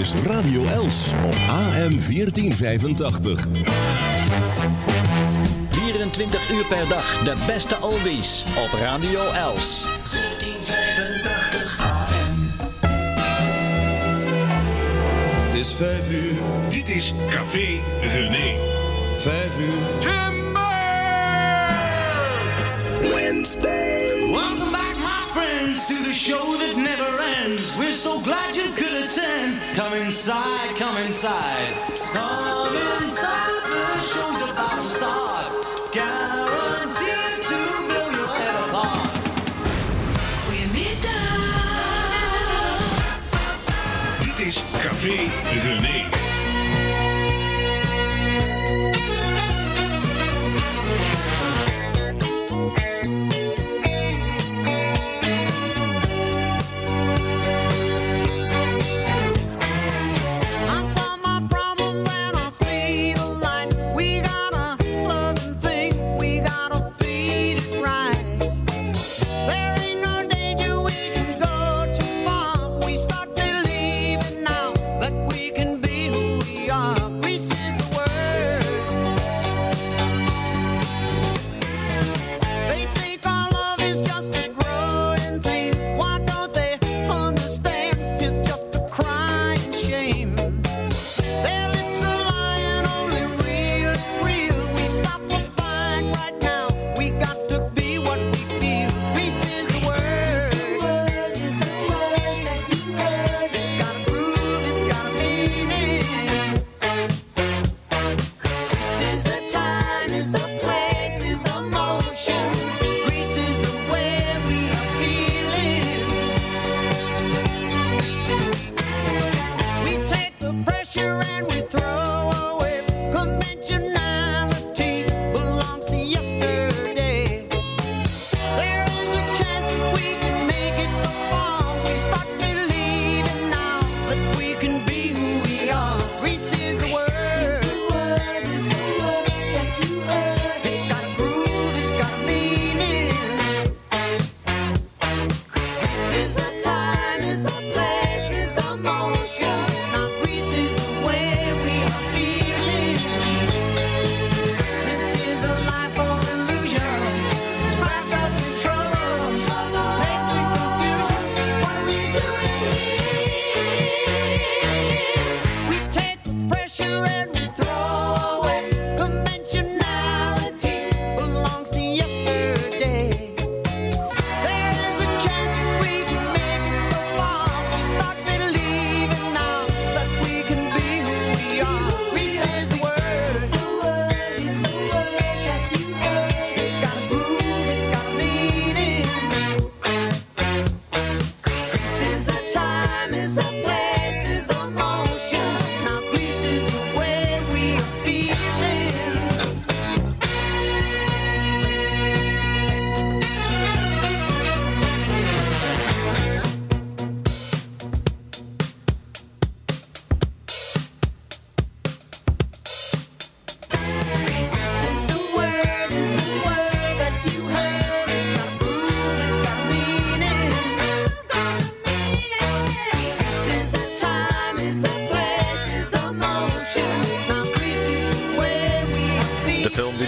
is Radio Els op AM 1485. 24 uur per dag de beste oldies op Radio Els. 1485 AM. Het is 5 uur. Dit is Café René. 5 uur. Timber! Wednesday. to the show that never ends. We're so glad you could attend. Come inside, come inside. Come inside, the show's about to start. Guaranteed to blow your head apart. Goedemiddag. This is Café René.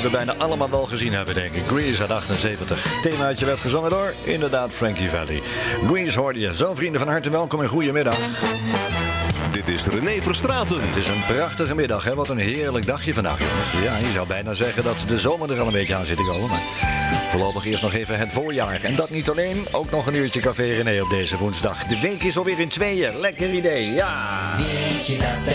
we bijna allemaal wel gezien hebben, denk ik. Grease uit 78. Themaatje werd gezongen door, inderdaad, Frankie Valley. Grease hoorde je. Zo, vrienden, van harte welkom en goedemiddag. Dit is René Verstraten. Het is een prachtige middag, hè? Wat een heerlijk dagje vandaag, jongens. Ja, je zou bijna zeggen dat de zomer er al een beetje aan zit te komen. Maar voorlopig eerst nog even het voorjaar. En dat niet alleen, ook nog een uurtje Café René op deze woensdag. De week is alweer in tweeën. Lekker idee, ja. Weet je dat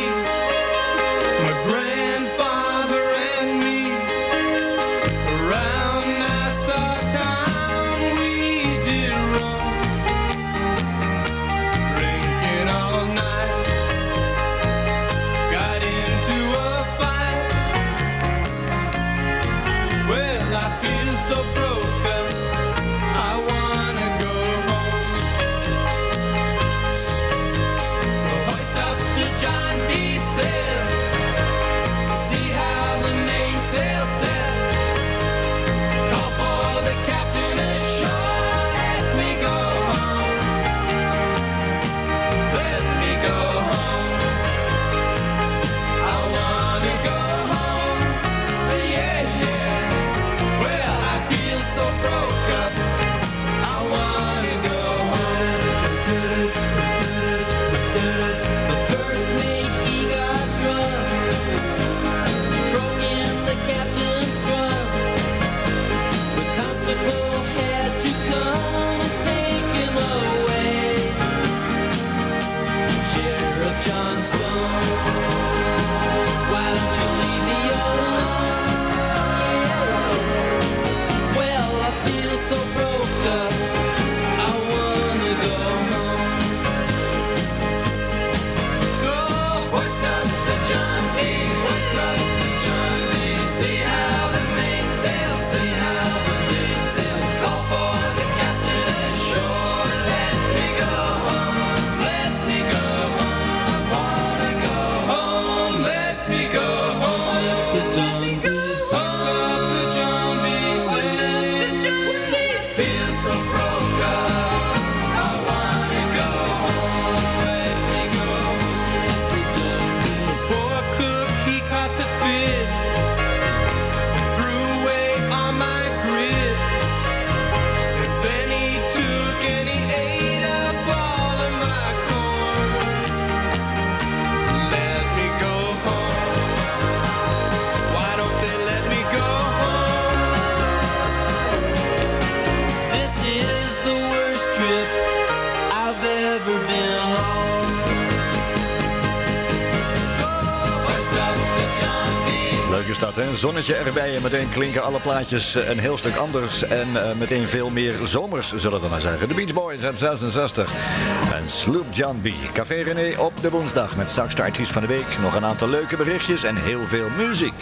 dat. Hè? Zonnetje erbij en meteen klinken alle plaatjes eh, een heel stuk anders. En eh, meteen veel meer zomers, zullen we maar zeggen. De Beach Boys uit 66. En Sloop John B. Café René op de woensdag. Met straks de artiest van de week. Nog een aantal leuke berichtjes en heel veel muziek.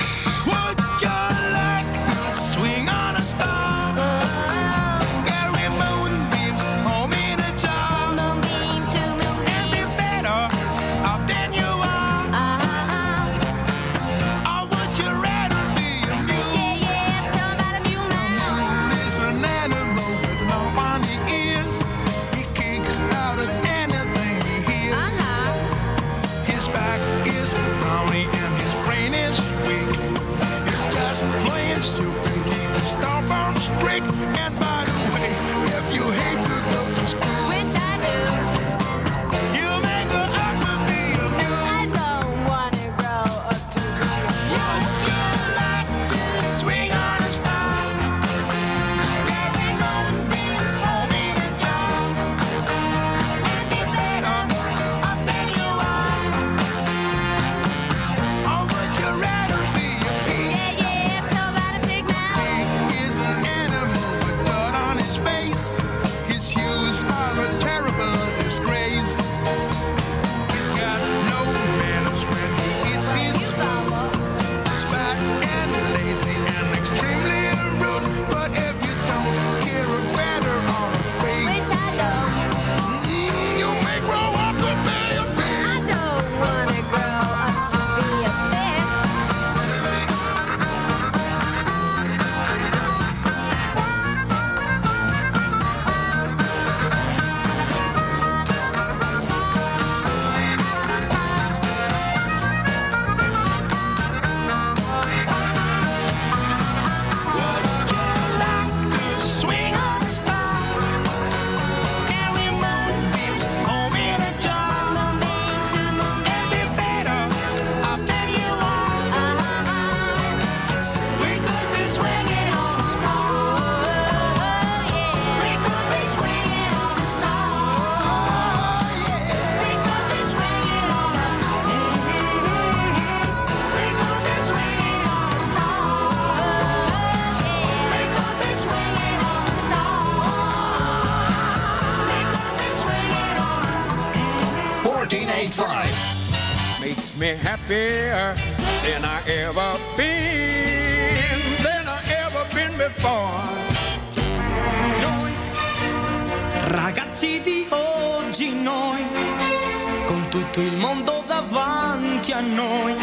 tutto il mondo davanti a noi.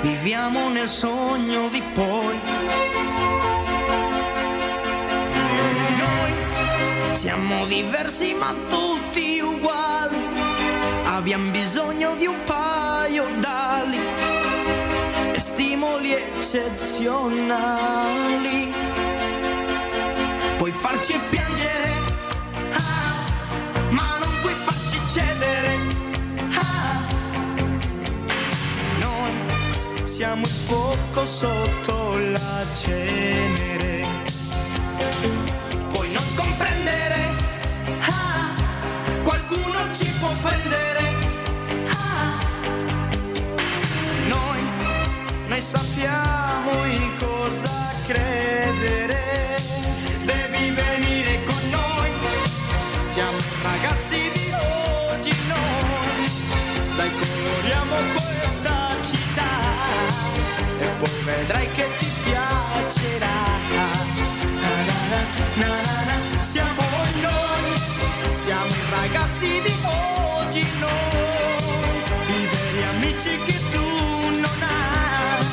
Viviamo nel sogno di poi. Noi siamo diversi ma tutti uguali. Abbiamo bisogno di un paio d'ali e stimoli eccezionali. Siamo il fuoco sotto la cenere. Puoi non comprendere, ah, qualcuno ci può offendere. Ah. Noi, noi sappiamo in cosa credere. Devi venire con noi, siamo ragazzi di oggi noi. Dai coloriamo quello vedrai che ti piacerà. Na, na, na. Siamo noi, siamo i ragazzi di oggi noi, i veri amici che tu non hai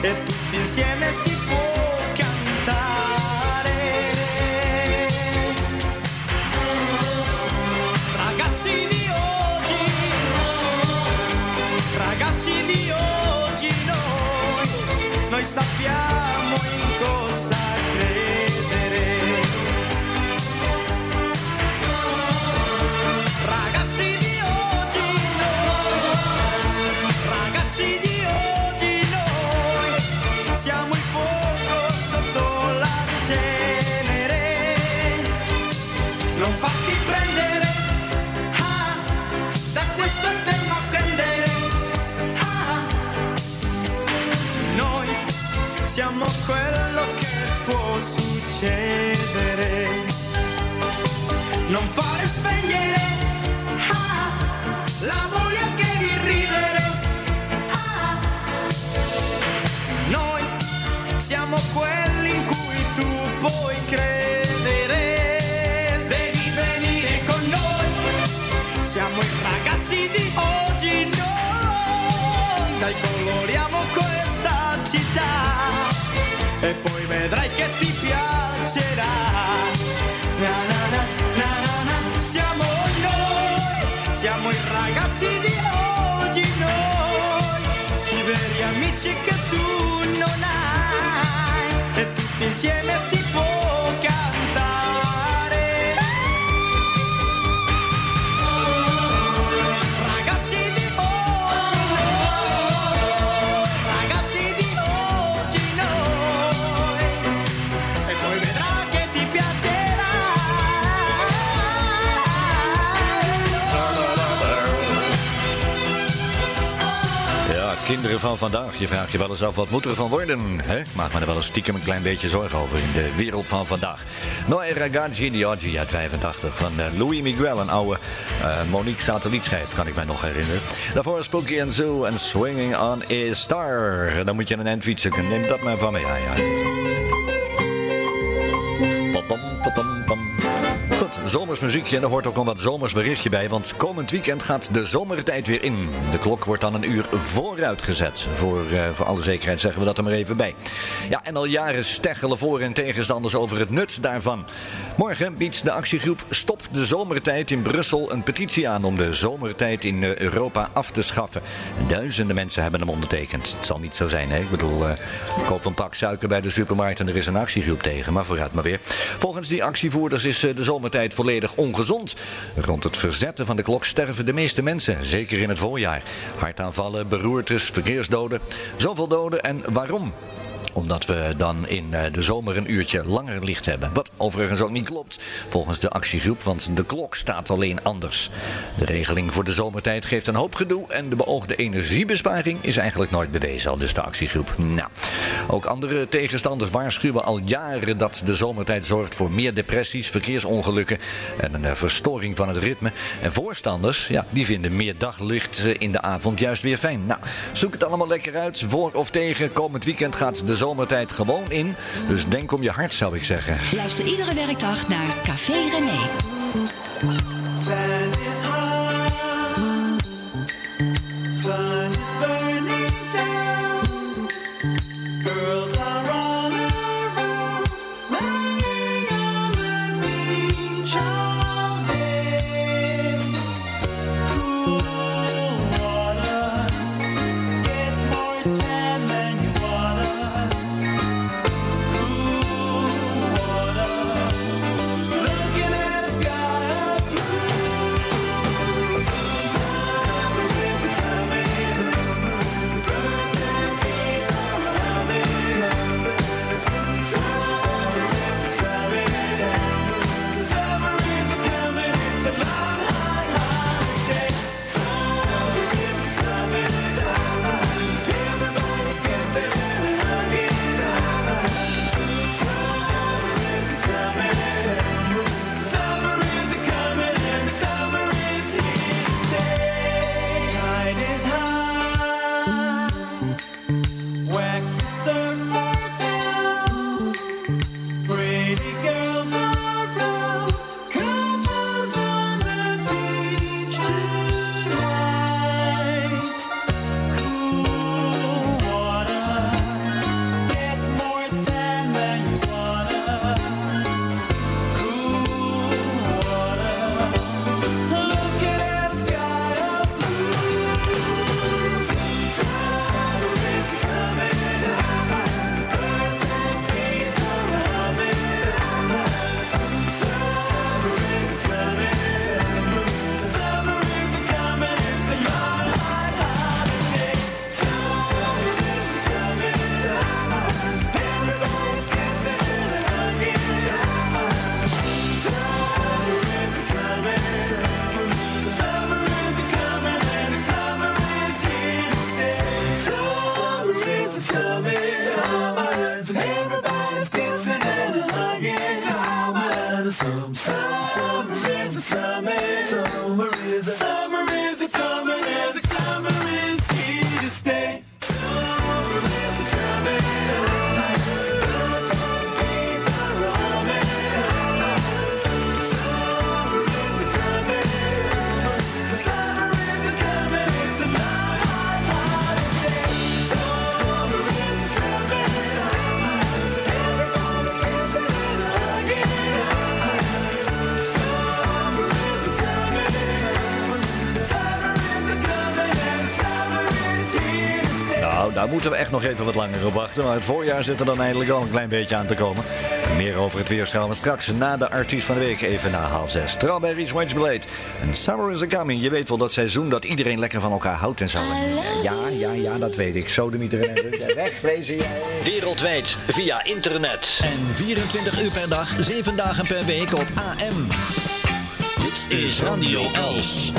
e tutti insieme si può desafiar. Non fare spegnere ah, la voglia che di ridere. Ah, noi siamo quelli in cui tu puoi credere. Devi venire con noi. Siamo i ragazzi di oggi noi. Dai coloriamo questa città. E poi vedrai che ti piacerà. Ragazzi di oggi noi, i veri amici che tu non hai e tutti insieme si kinderen van vandaag. Je vraagt je wel eens af, wat moet er van worden? Hè? Maak me er wel eens stiekem een klein beetje zorgen over in de wereld van vandaag. Noi ragazzi di oggi uit 85 van eh, Louis Miguel. Een oude eh, Monique satellietschijf, kan ik mij nog herinneren. Daarvoor Spooky and Zoo en Swinging on a Star. Dan moet je een end fietsen. Neem dat maar van me. Ja, ja. Goed, zomersmuziekje en er hoort ook nog wat zomers berichtje bij. Want komend weekend gaat de zomertijd weer in. De klok wordt dan een uur vooruit gezet. Voor, eh, voor alle zekerheid zeggen we dat er maar even bij. Ja, en al jaren steggelen voor- en tegenstanders over het nut daarvan. Morgen biedt de actiegroep Stop de Zomertijd in Brussel een petitie aan om de zomertijd in eh, Europa af te schaffen. Duizenden mensen hebben hem ondertekend. Het zal niet zo zijn, hè? Ik bedoel, eh, koop een pak suiker bij de supermarkt en er is een actiegroep tegen. Maar vooruit maar weer. Volgens die actievoerders is de zomertijd volledig ongezond. Rond het verzetten van de klok sterven de meeste mensen, zeker in het voorjaar. Hartaanvallen, beroertes, verkeersdoden. Zoveel doden en waarom? Omdat we dan in eh, de zomer een uurtje langer licht hebben. Wat overigens ook niet klopt, volgens de actiegroep, want de klok staat alleen anders. De regeling voor de zomertijd geeft een hoop gedoe en de beoogde energiebesparing is eigenlijk nooit bewezen, al dus de actiegroep. Nou, ook andere tegenstanders waarschuwen al jaren dat de zomertijd zorgt voor meer depressies, verkeersongelukken en een eh, verstoring van het ritme. En voorstanders, ja, die vinden meer daglicht eh, in de avond juist weer fijn. Nou, zoek het allemaal lekker uit, voor of tegen. Komend weekend gaat de zomertijd gewoon in. Dus denk om je hart, zou ik zeggen. Luister iedere werkdag naar Café René. Nog even wat langer op wachten. Maar het voorjaar zit er dan eindelijk al een klein beetje aan te komen. Meer over het weer gaan we straks na de artiest van de week, even na half zes. Strawberries Wedgeblade en Summer is a Coming. Je weet wel dat seizoen dat iedereen lekker van elkaar houdt en zo. Ja, ja, ja, dat weet ik. Zo de mieter Wegwezen jij. Wereldwijd via internet. En 24 uur per dag, 7 dagen per week op AM. Dit is Radio Els.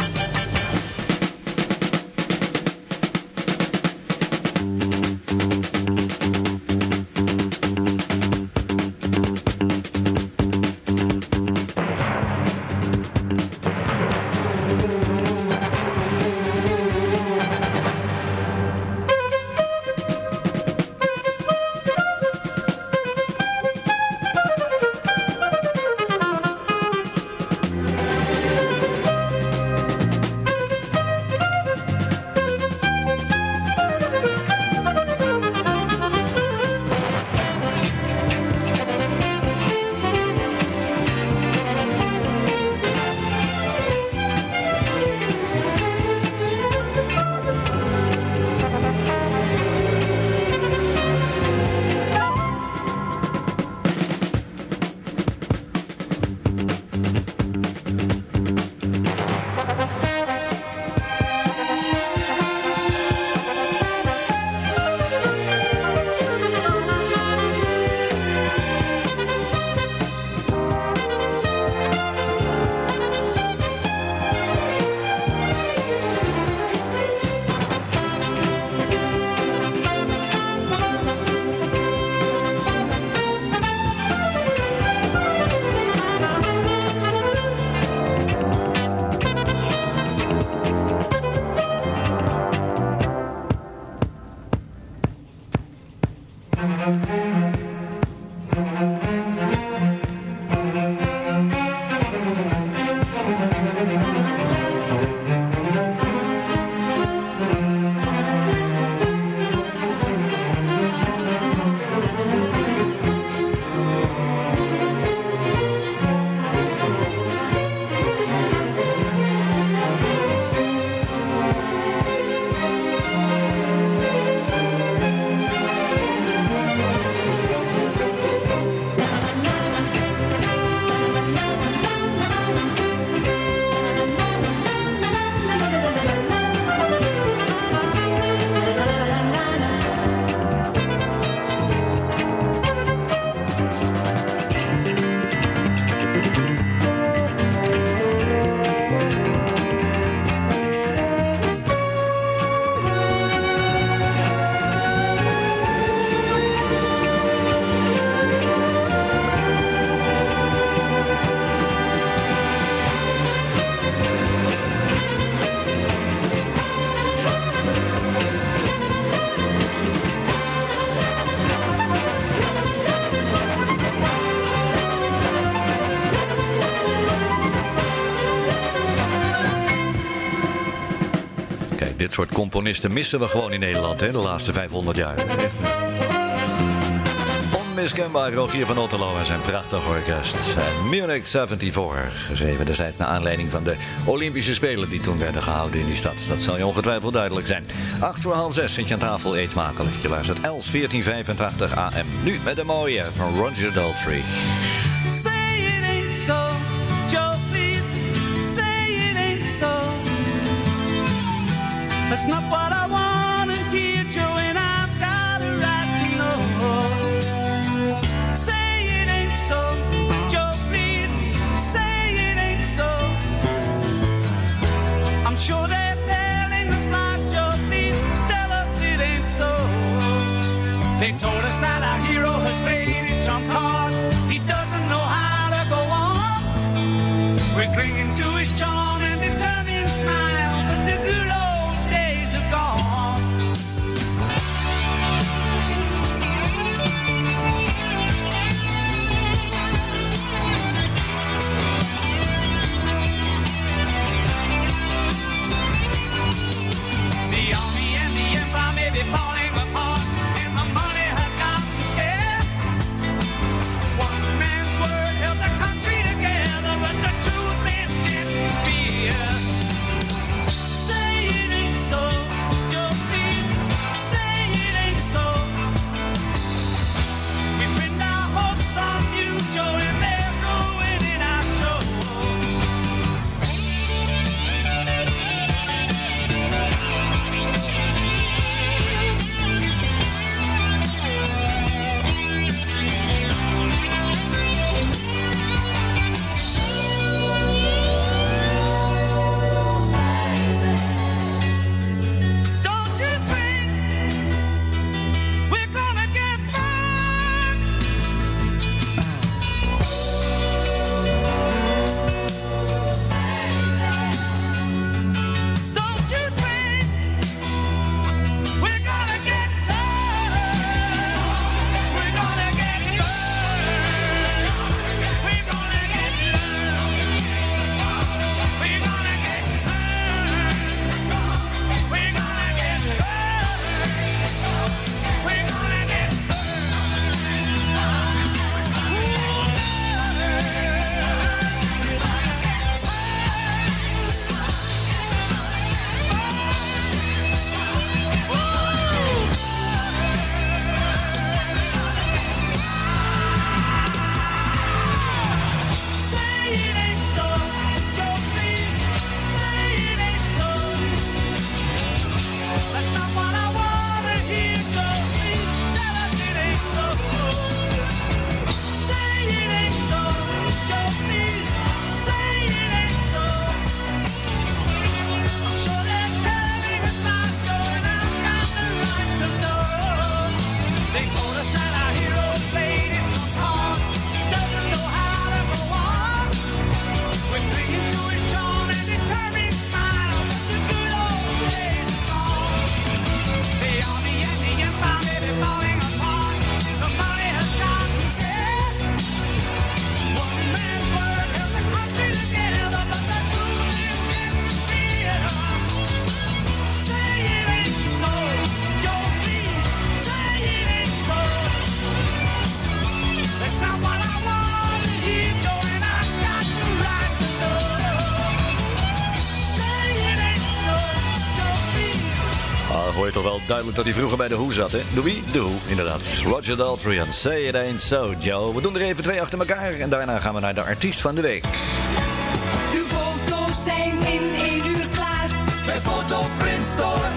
Soort componisten missen we gewoon in Nederland, hè, de laatste 500 jaar. Onmiskenbaar Rogier van Otterlo en zijn prachtig orkest. En Munich 74, geschreven destijds naar aanleiding van de Olympische Spelen die toen werden gehouden in die stad. Dat zal je ongetwijfeld duidelijk zijn. 8 voor half 6 zit je aan tafel eet smakelijk. Je luistert Els 1485 AM. Nu met de mooie van Roger Daltrey. That's not what I wanna hear, Joe, and I've got a right to know. Say it ain't so, Joe, please. Say it ain't so. I'm sure they're telling us lies, Joe, please tell us it ain't so. They told us that our hero The dat hij vroeger bij de Who zat, hè? De wie? De Who, inderdaad. Roger Daltrey en Say It Ain't So, Joe. We doen er even twee achter elkaar en daarna gaan we naar de artiest van de week. Uw foto's zijn in één uur klaar. Bij Fotoprint Store.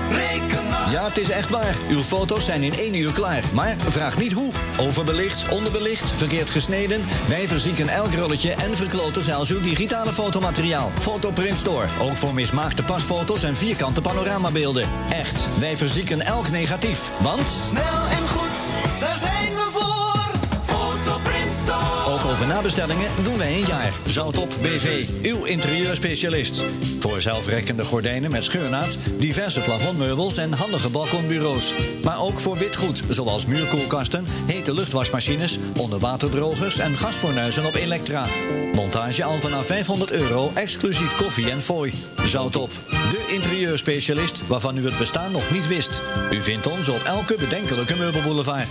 Ja, het is echt waar. Uw foto's zijn in één uur klaar. Maar vraag niet hoe. Overbelicht, onderbelicht, verkeerd gesneden. Wij verzieken elk rolletje en verkloten zelfs uw digitale fotomateriaal. Fotoprint Store. Ook voor mismaakte pasfoto's en vierkante panoramabeelden. Echt, wij verzieken elk negatief. Want... Snel en goed, daar zijn we voor. Fotoprint Store. Ook over nabestellingen doen wij een jaar. Zoutop BV, uw interieurspecialist. Voor zelfrekkende gordijnen met scheurnaad, diverse plafondmeubels en handige balkonbureaus. Maar ook voor witgoed, zoals muurkoelkasten, hete luchtwasmachines, onderwaterdrogers en gasfornuizen op Elektra. Montage al vanaf 500 euro, exclusief koffie en fooi. Zoutop, de interieurspecialist waarvan u het bestaan nog niet wist. U vindt ons op elke bedenkelijke meubelboulevard.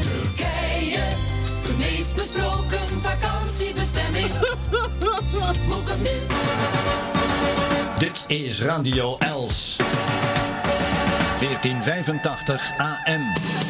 Turkije, de meest besproken vakantiebestemming. Boek hem nu. Dit is Radio Els. 1485 AM.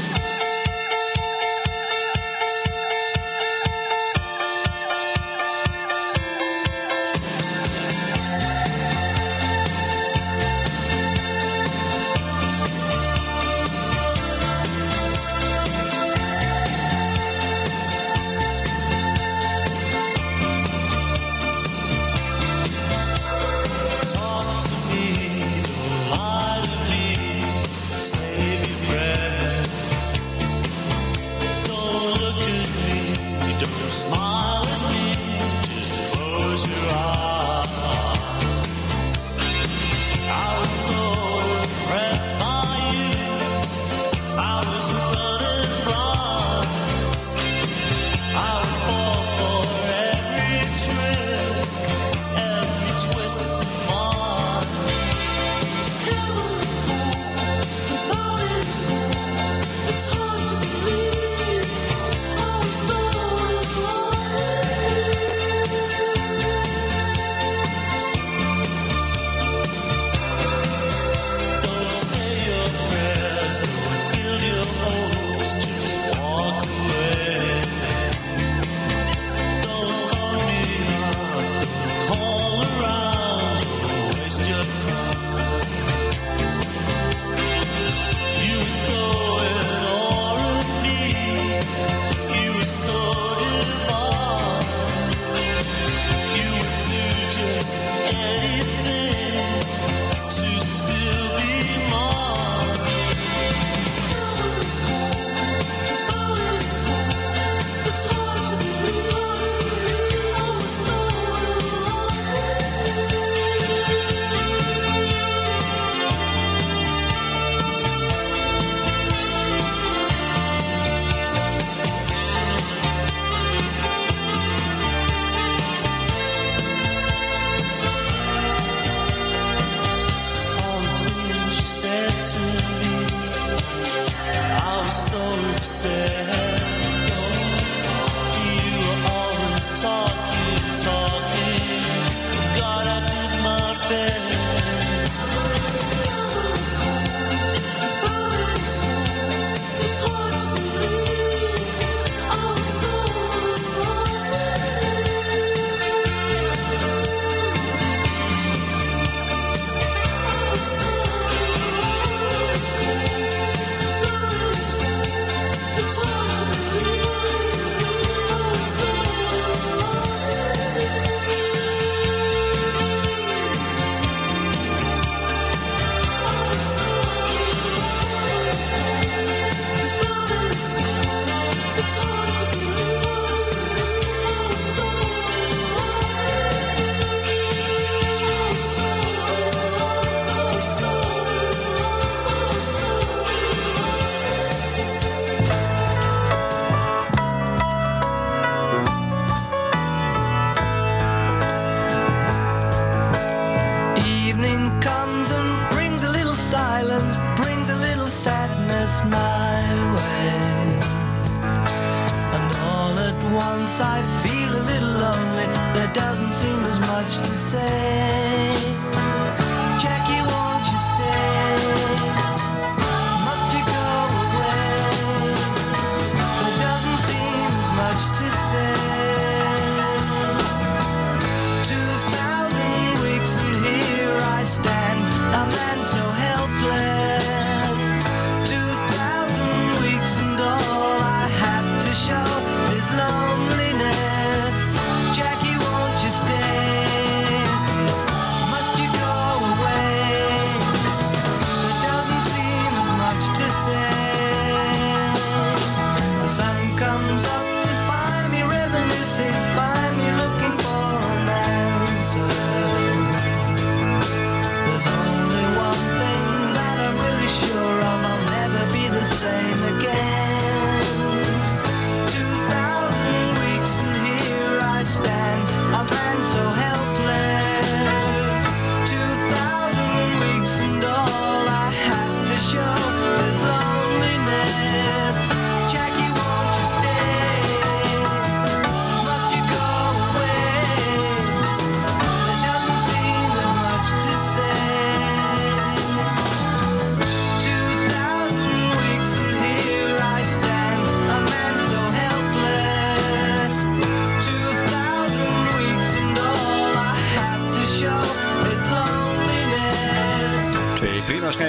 I feel a little lonely, there doesn't seem as much to say.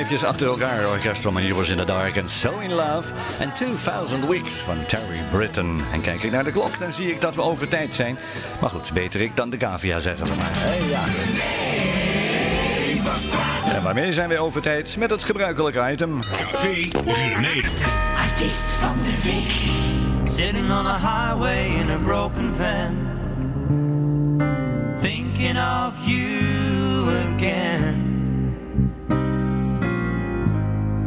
Schijfjes achter elkaar. Orchestral Maneuvers in the Dark en So in Love. En 2000 Weeks van Terry Britton. En kijk ik naar de klok, dan zie ik dat we over tijd zijn. Maar goed, beter ik dan de cavia, zeggen we maar. Hey, ja. En waarmee zijn we over tijd? Met het gebruikelijke item. Café René. Artiest van de week. Sitting on a highway in a broken van. Thinking of you again.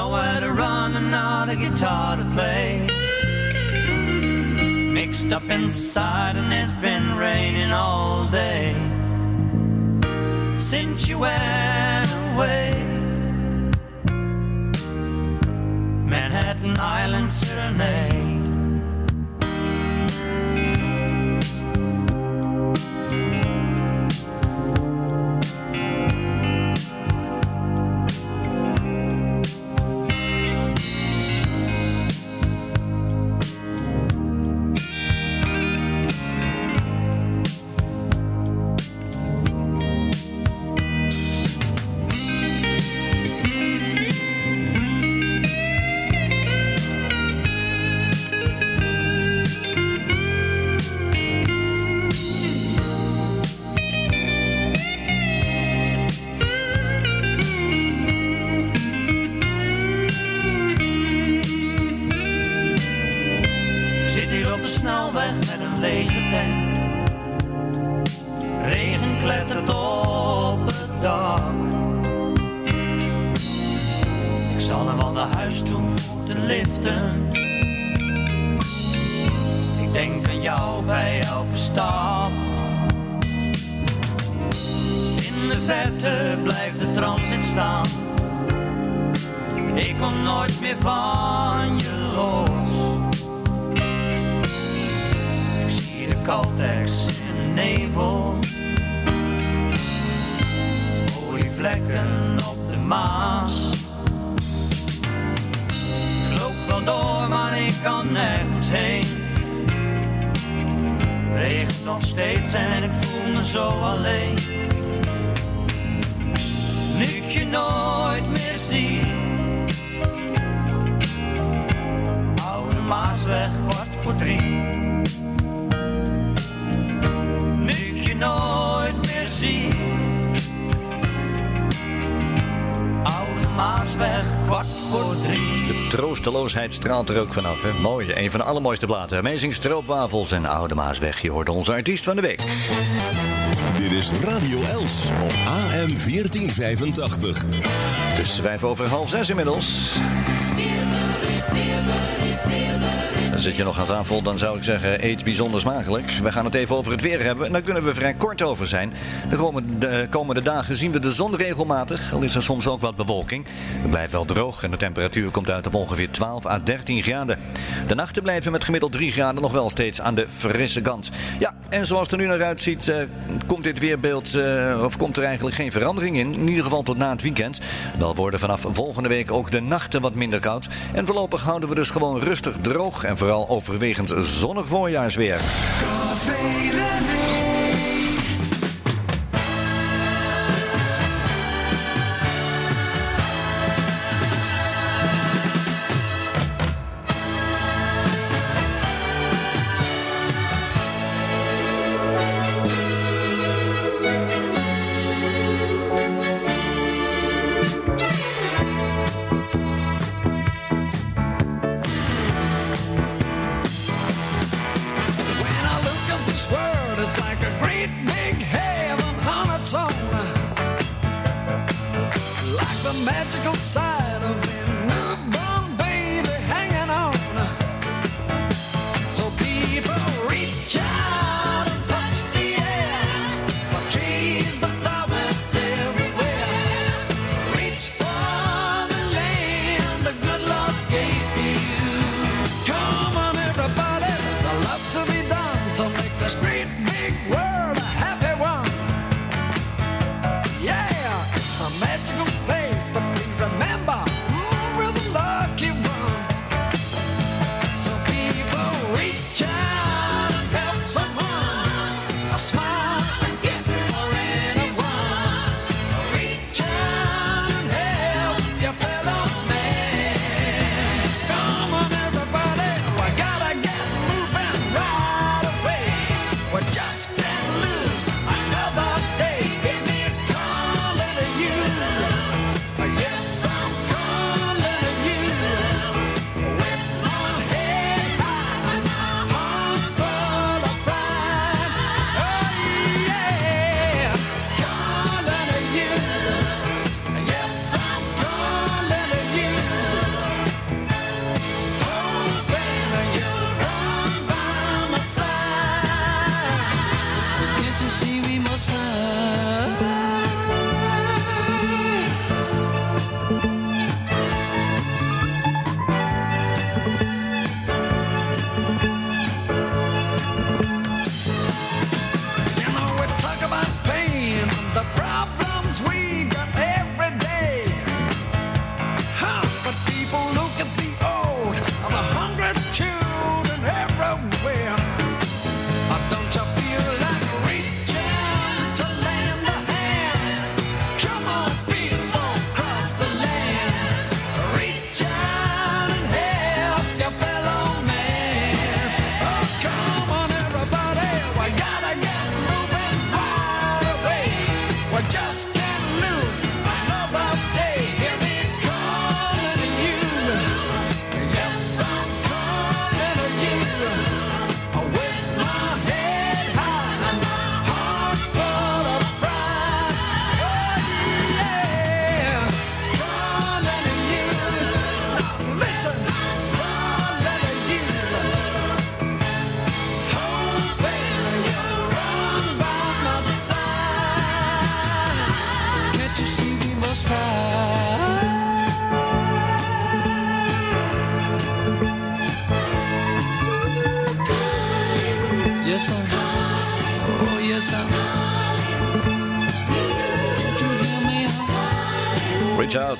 Nowhere to run and not a guitar to play. Mixed up inside, and it's been raining all day since you went away. Manhattan Island Serenade. Snelweg met een lege tank. Regen klettert op het dak. Ik zal nog wel naar huis toe moeten liften. Ik denk aan jou bij elke stap. In de verte blijft de transit staan. Ik kom nooit meer van je los. Caltex in de nevel. Olievlekken op de Maas. Ik loop wel door, maar ik kan nergens heen. Het regent nog steeds en ik voel me zo alleen. Nu ik je nooit meer zie. Oude Maasweg, kwart voor drie. Nooit meer zie. Oude Maasweg, kwart voor drie. De troosteloosheid straalt er ook vanaf. Hè? Mooi, een van de allermooiste platen. Amazing Stroopwafels en Oude Maasweg. Je hoort onze artiest van de week. Dit is Radio Els op AM 1485. Dus vijf over half zes inmiddels. Dan zit je nog aan tafel, dan zou ik zeggen, eet bijzonder smakelijk. We gaan het even over het weer hebben en daar kunnen we vrij kort over zijn. De komende, de komende dagen zien we de zon regelmatig, al is er soms ook wat bewolking. Het blijft wel droog en de temperatuur komt uit op ongeveer 12 à 13 graden. De nachten blijven met gemiddeld 3 graden nog wel steeds aan de frisse kant. Ja, en zoals het er nu naar uitziet, eh, komt dit weerbeeld, eh, of komt er eigenlijk geen verandering in. In ieder geval tot na het weekend. Wel worden vanaf volgende week ook de nachten wat minder koud. En voorlopig houden we dus gewoon rustig droog en vooral overwegend zonnig voorjaarsweer.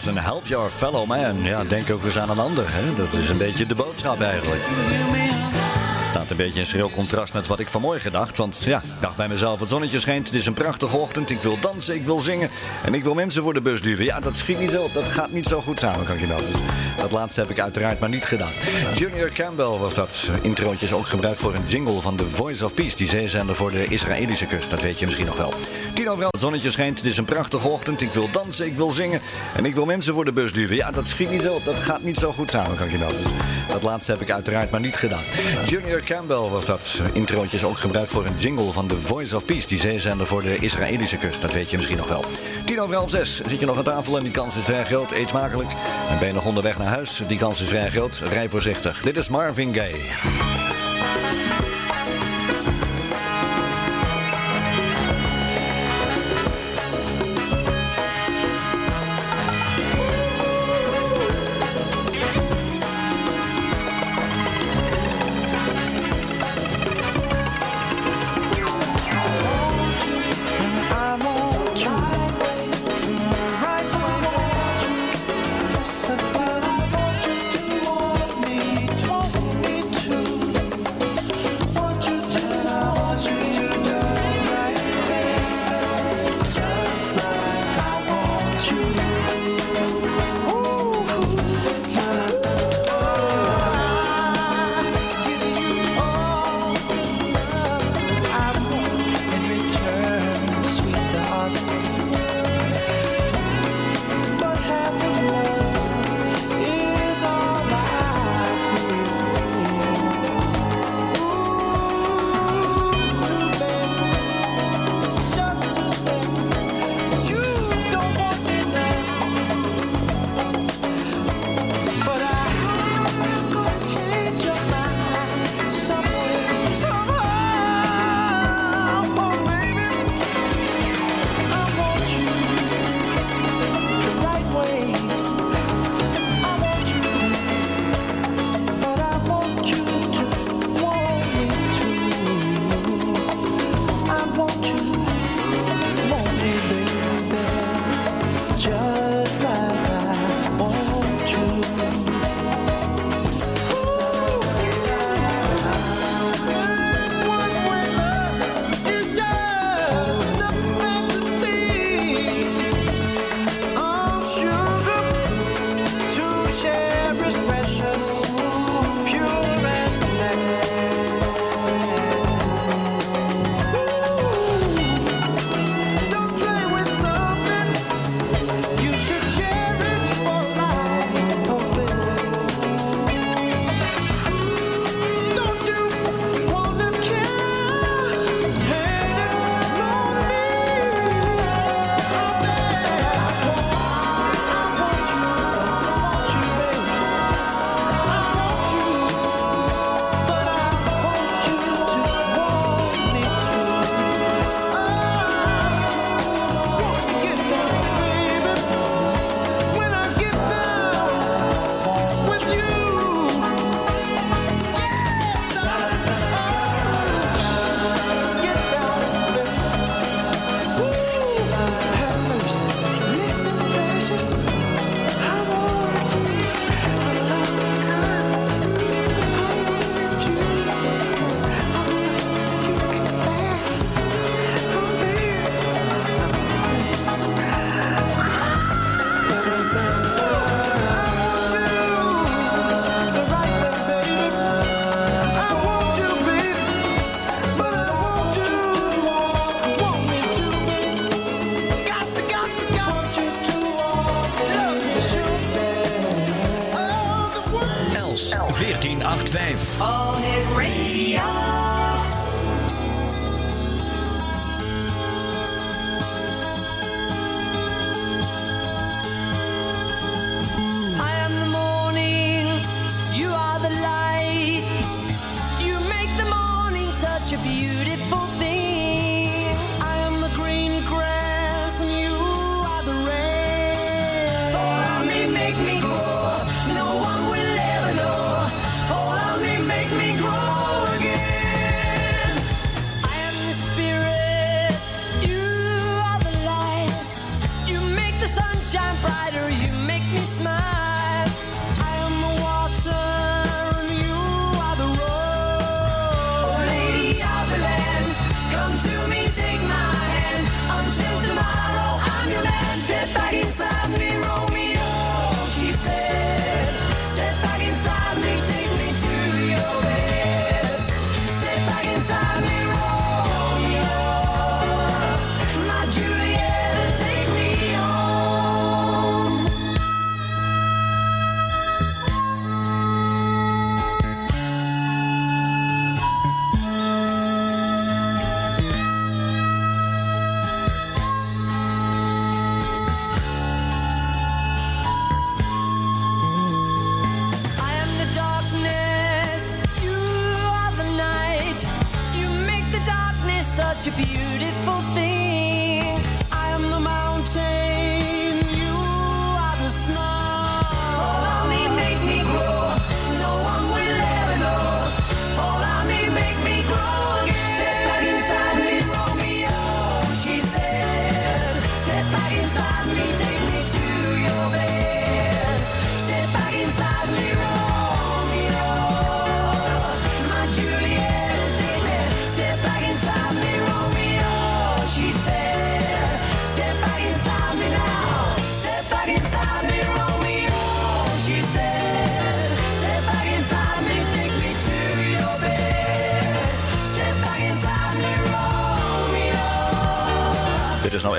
And help your fellow man. Ja, denk ook eens aan een ander. Hè? Dat is een beetje de boodschap eigenlijk. Het staat een beetje in schril contrast met wat ik vanmorgen dacht. Want ja, ik dacht bij mezelf, het zonnetje schijnt, het is een prachtige ochtend. Ik wil dansen, ik wil zingen en ik wil mensen voor de bus duwen. Ja, dat schiet niet op, dat gaat niet zo goed samen, kan je melden. Dat laatste heb ik uiteraard maar niet gedaan. Junior Campbell was dat. Introotje is ook gebruikt voor een jingle van The Voice of Peace. Die zeezender voor de Israëlische kust, dat weet je misschien nog wel. Tien overal, het zonnetje schijnt, het is een prachtige ochtend. Ik wil dansen, ik wil zingen en ik wil mensen voor de bus duwen. Ja, dat schiet niet op, dat gaat niet zo goed samen, kan je melden. Dat laatste heb ik uiteraard maar niet gedaan. Junior Campbell was dat. Introotje is ook gebruikt voor een jingle van The Voice of Peace. Die zeezender voor de Israëlische kust, dat weet je misschien nog wel. Tien over half zes zit je nog aan tafel en die kans is vrij groot. Eet smakelijk. En ben je nog onderweg naar huis? Die kans is vrij groot. Rij voorzichtig. Dit is Marvin Gaye.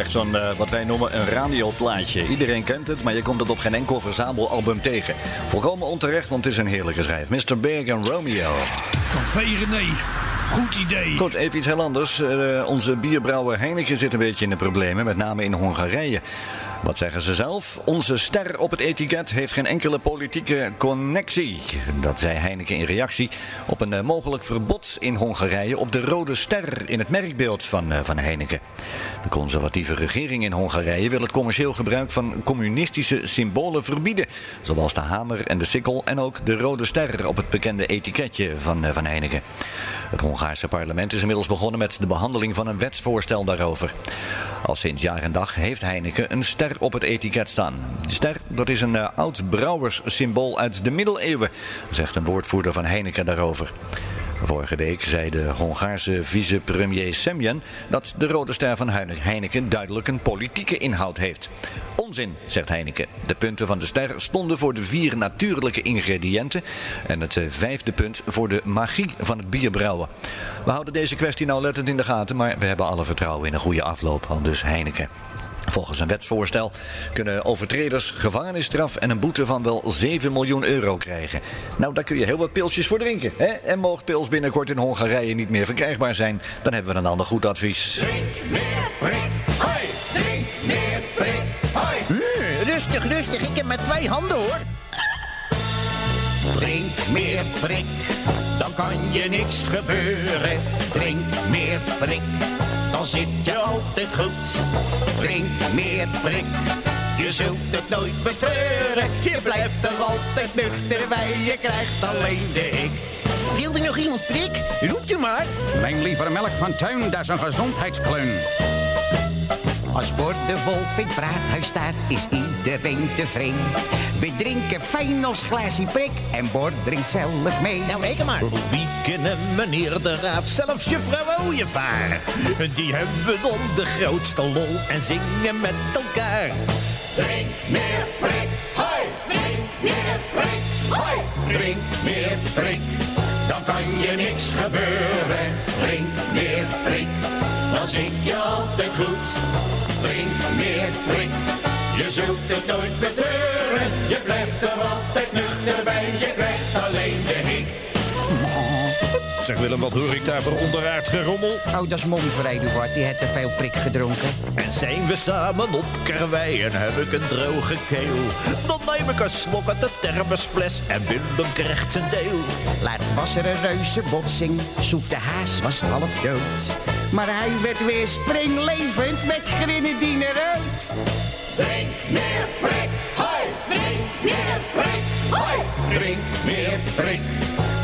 Echt zo'n, eh, wat wij noemen, een radioplaatje. Iedereen kent het, maar je komt het op geen enkel verzamelalbum tegen. Volkomen onterecht, want het is een heerlijke schijf. Mr. Big en Romeo. Café René. Goed idee. Goed, even iets heel anders. Eh, onze bierbrouwer Heineken zit een beetje in de problemen, met name in Hongarije. Wat zeggen ze zelf? Onze ster op het etiket heeft geen enkele politieke connectie. Dat zei Heineken in reactie op een eh, mogelijk verbod in Hongarije op de rode ster in het merkbeeld van, eh, van Heineken. De conservatieve regering in Hongarije wil het commercieel gebruik van communistische symbolen verbieden. Zoals de hamer en de sikkel en ook de rode ster op het bekende etiketje van, eh, van Heineken. Het Hongaarse parlement is inmiddels begonnen met de behandeling van een wetsvoorstel daarover. Al sinds jaar en dag heeft Heineken een ster op het etiket staan. De ster dat is een eh, oud brouwerssymbool uit de middeleeuwen, zegt een woordvoerder van Heineken daarover. Vorige week zei de Hongaarse vicepremier Semjen dat de rode ster van Heineken duidelijk een politieke inhoud heeft. Onzin, zegt Heineken. De punten van de ster stonden voor de vier natuurlijke ingrediënten en het eh, vijfde punt voor de magie van het bierbrouwen. We houden deze kwestie nauwlettend in de gaten, maar we hebben alle vertrouwen in een goede afloop, al dus Heineken. Volgens een wetsvoorstel kunnen overtreders gevangenisstraf en een boete van wel 7 miljoen euro krijgen. Nou, daar kun je heel wat pilsjes voor drinken. Hè? En mocht pils binnenkort in Hongarije niet meer verkrijgbaar zijn, dan hebben we een ander goed advies. Rustig, rustig. Ik heb maar twee handen hoor. Drink meer prik, dan kan je niks gebeuren. Drink meer prik, dan zit je altijd goed. Drink meer prik, je zult het nooit betreuren. Je blijft er altijd nuchter bij, je krijgt alleen de hik. Wil er nog iemand prik? Roept u maar. Mijn liever melk van tuin, dat is een gezondheidskleun. Als Bord de Wolf in het praathuis staat, is iedereen tevreden. We drinken fijn als glaasje prik en Bord drinkt zelf mee. Nou, reken maar. Wie kennen meneer de Raaf, zelfs juffrouw Ooievaar. Die hebben dan de grootste lol en zingen met elkaar. Drink meer prik, hoi! Drink meer prik, hoi! Drink meer prik, dan kan je niks gebeuren. Drink meer prik, zit je altijd goed. Drink meer prik, je zult het nooit betreuren. Je blijft er altijd nuchter bij, je krijgt alleen de hik. Zeg Willem, wat hoor ik daar voor onderaard gerommel? Oh, dat is mom voor Eduard, die heeft te veel prik gedronken. En zijn we samen op karwei en heb ik een droge keel. Dan neem ik een slok uit de thermosfles en Willem krijgt zijn deel. Laatst was er een reuze botsing, Soef de haas was half dood. Maar hij werd weer springlevend met grenadine rood. Drink meer prik, hoi! Drink meer prik, hoi! Drink meer prik,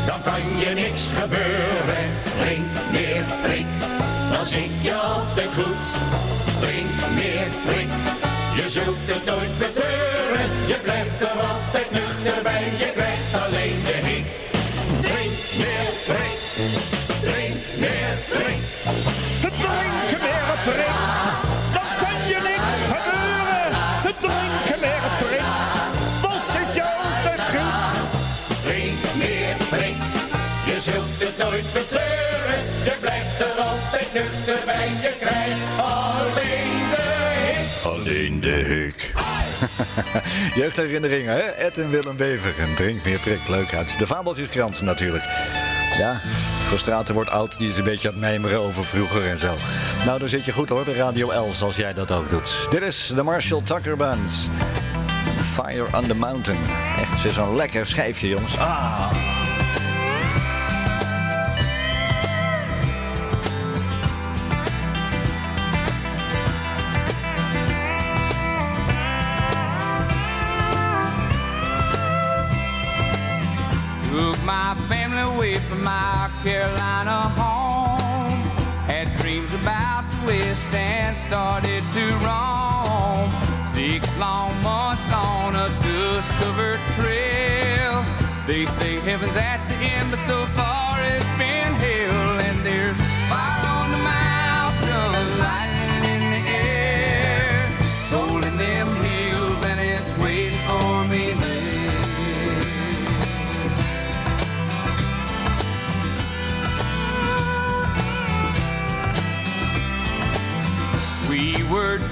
dan kan je niks gebeuren. Drink meer prik, dan zit je altijd goed. Drink meer prik, je zult het nooit betreuren. Je blijft er altijd nuchter bij, je krijgt alleen de hik. Drink meer prik, drink meer prik. Prik, dan kan je niks gebeuren. Drinken meer prik, dan zit je altijd goed. Drink meer prik, je zult het nooit betreuren. Je blijft er altijd nuchter bij, je krijgt alleen de hik. Alleen de hik. Jeugdherinneringen, hè? Ed en Willem Wever. En drink meer prik. Leuk uit de Fabeltjeskrant natuurlijk. Ja, Verstraten wordt oud. Die is een beetje aan het mijmeren over vroeger en zo. Nou, dan zit je goed hoor bij Radio Els als jij dat ook doet. Dit is de Marshall Tucker Band. Fire on the Mountain. Echt weer zo'n lekker schijfje, jongens. Ah. Away from my Carolina home. Had dreams about the West and started to roam. Six long months on a dust covered trail. They say heaven's at the end, but so far it's been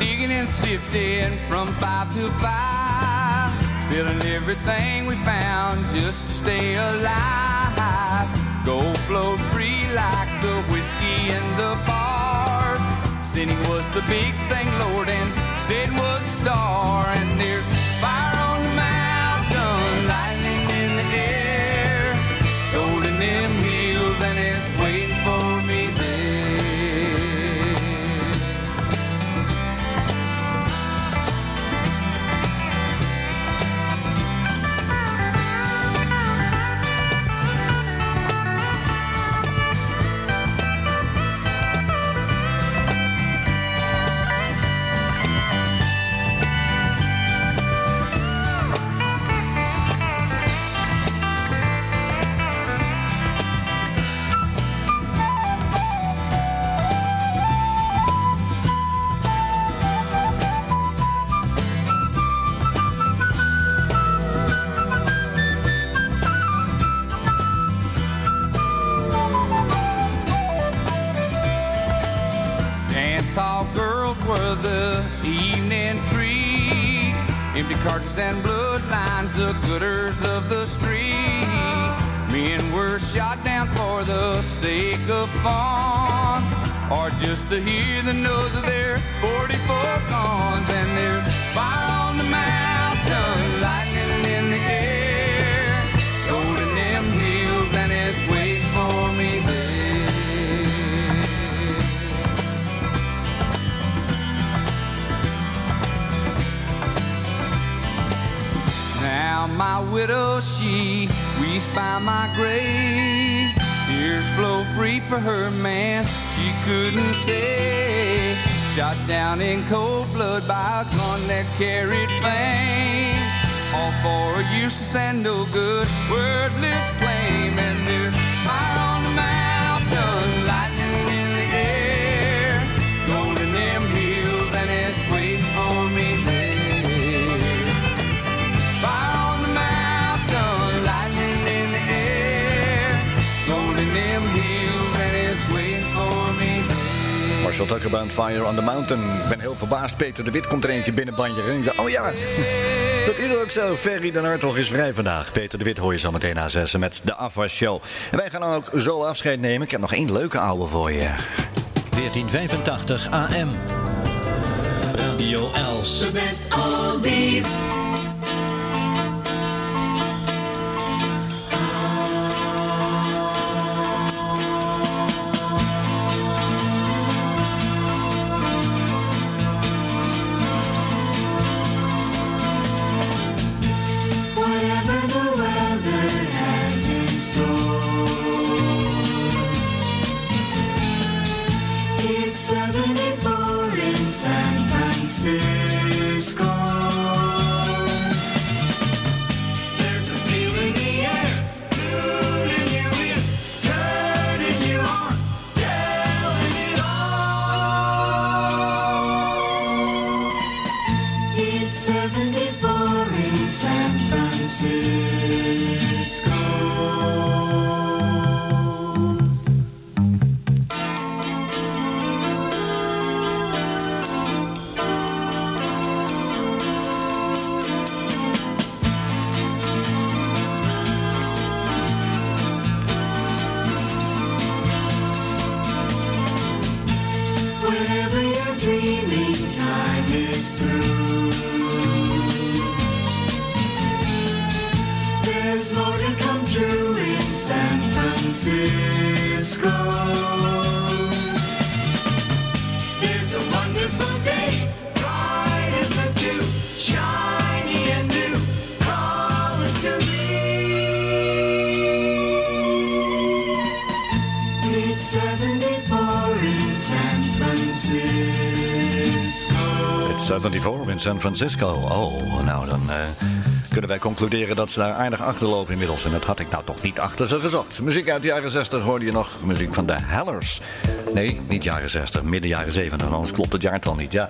digging and sifting from five to five, selling everything we found just to stay alive. Gold flowed free like the whiskey in the bar. Sinning was the big thing, Lord, and sin was star. And there's were the evening treat. Empty cartridges and bloodlines, the gooders of the street. Men were shot down for the sake of fun, or just to hear the noise of their by my grave. Tears flow free for her man, she couldn't say. Shot down in cold blood by a gun that carried fame. All for a useless and no good, wordless claim. Marshall Tucker Band Fire on the Mountain. Ik ben heel verbaasd. Peter de Wit komt er eentje binnen dacht, oh ja, dat is ook zo. Ferry de Hartog is vrij vandaag. Peter de Wit hoor je zo meteen na zessen met de afwasshow. En wij gaan dan ook zo afscheid nemen. Ik heb nog één leuke ouwe voor je. 1485 AM. Radio Els. The best oldies. San Francisco. Oh, nou dan eh, kunnen wij concluderen dat ze daar aardig achterlopen inmiddels. En dat had ik nou toch niet achter ze gezocht. Muziek uit de jaren 60 hoorde je nog. Muziek van de Hellers. Nee, niet jaren 60, midden jaren 70. Anders klopt het jaartal niet. Ja,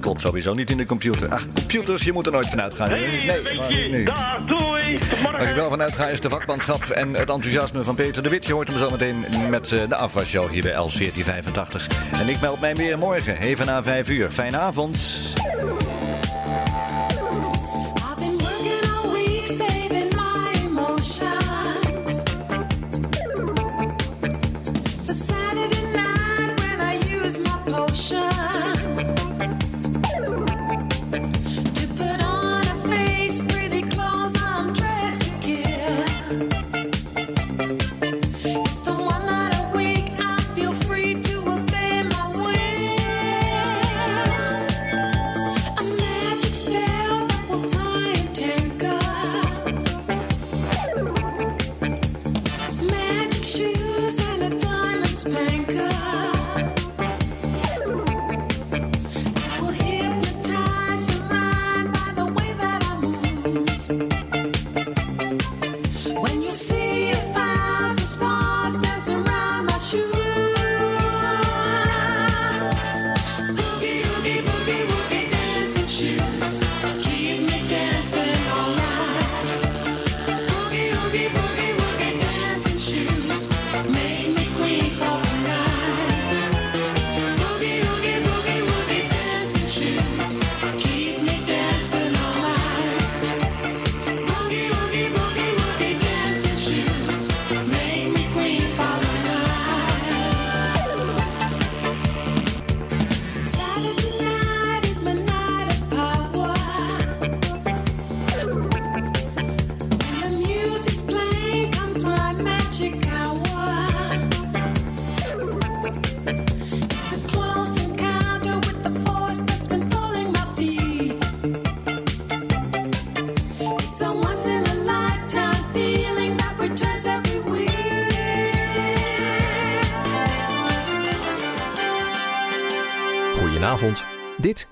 klopt sowieso niet in de computer. Ach, computers, je moet er nooit van uitgaan. nee, nee. Dag, doei. Waar ik wel van uitga is de vakmanschap en het enthousiasme van Peter de Wit. Je hoort hem zo meteen met eh, de afwasshow hier bij Els 1485. En ik meld mij weer morgen, even na 5 uur. Fijne avond.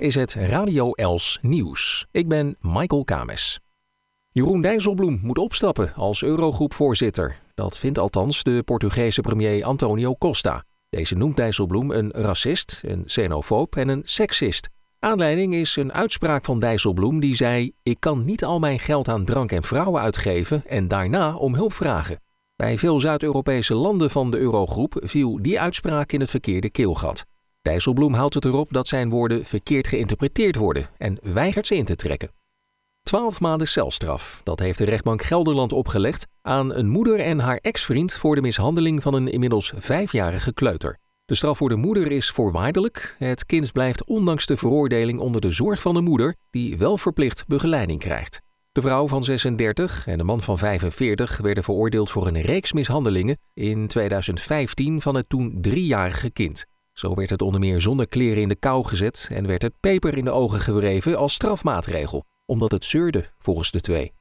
Is het Radio Els Nieuws. Ik ben Michael Kames. Jeroen Dijsselbloem moet opstappen als Eurogroepvoorzitter. Dat vindt althans de Portugese premier Antonio Costa. Deze noemt Dijsselbloem een racist, een xenofoob en een seksist. Aanleiding is een uitspraak van Dijsselbloem die zei: Ik kan niet al mijn geld aan drank en vrouwen uitgeven en daarna om hulp vragen. Bij veel Zuid-Europese landen van de Eurogroep viel die uitspraak in het verkeerde keelgat. Dijsselbloem houdt het erop dat zijn woorden verkeerd geïnterpreteerd worden en weigert ze in te trekken. Twaalf maanden celstraf, dat heeft de rechtbank Gelderland opgelegd aan een moeder en haar ex-vriend voor de mishandeling van een inmiddels vijfjarige kleuter. De straf voor de moeder is voorwaardelijk. Het kind blijft ondanks de veroordeling onder de zorg van de moeder, die wel verplicht begeleiding krijgt. De vrouw van 36 en de man van 45 werden veroordeeld voor een reeks mishandelingen in 2015 van het toen driejarige kind. Zo werd het onder meer zonder kleren in de kou gezet en werd het peper in de ogen gewreven als strafmaatregel, omdat het zeurde volgens de twee.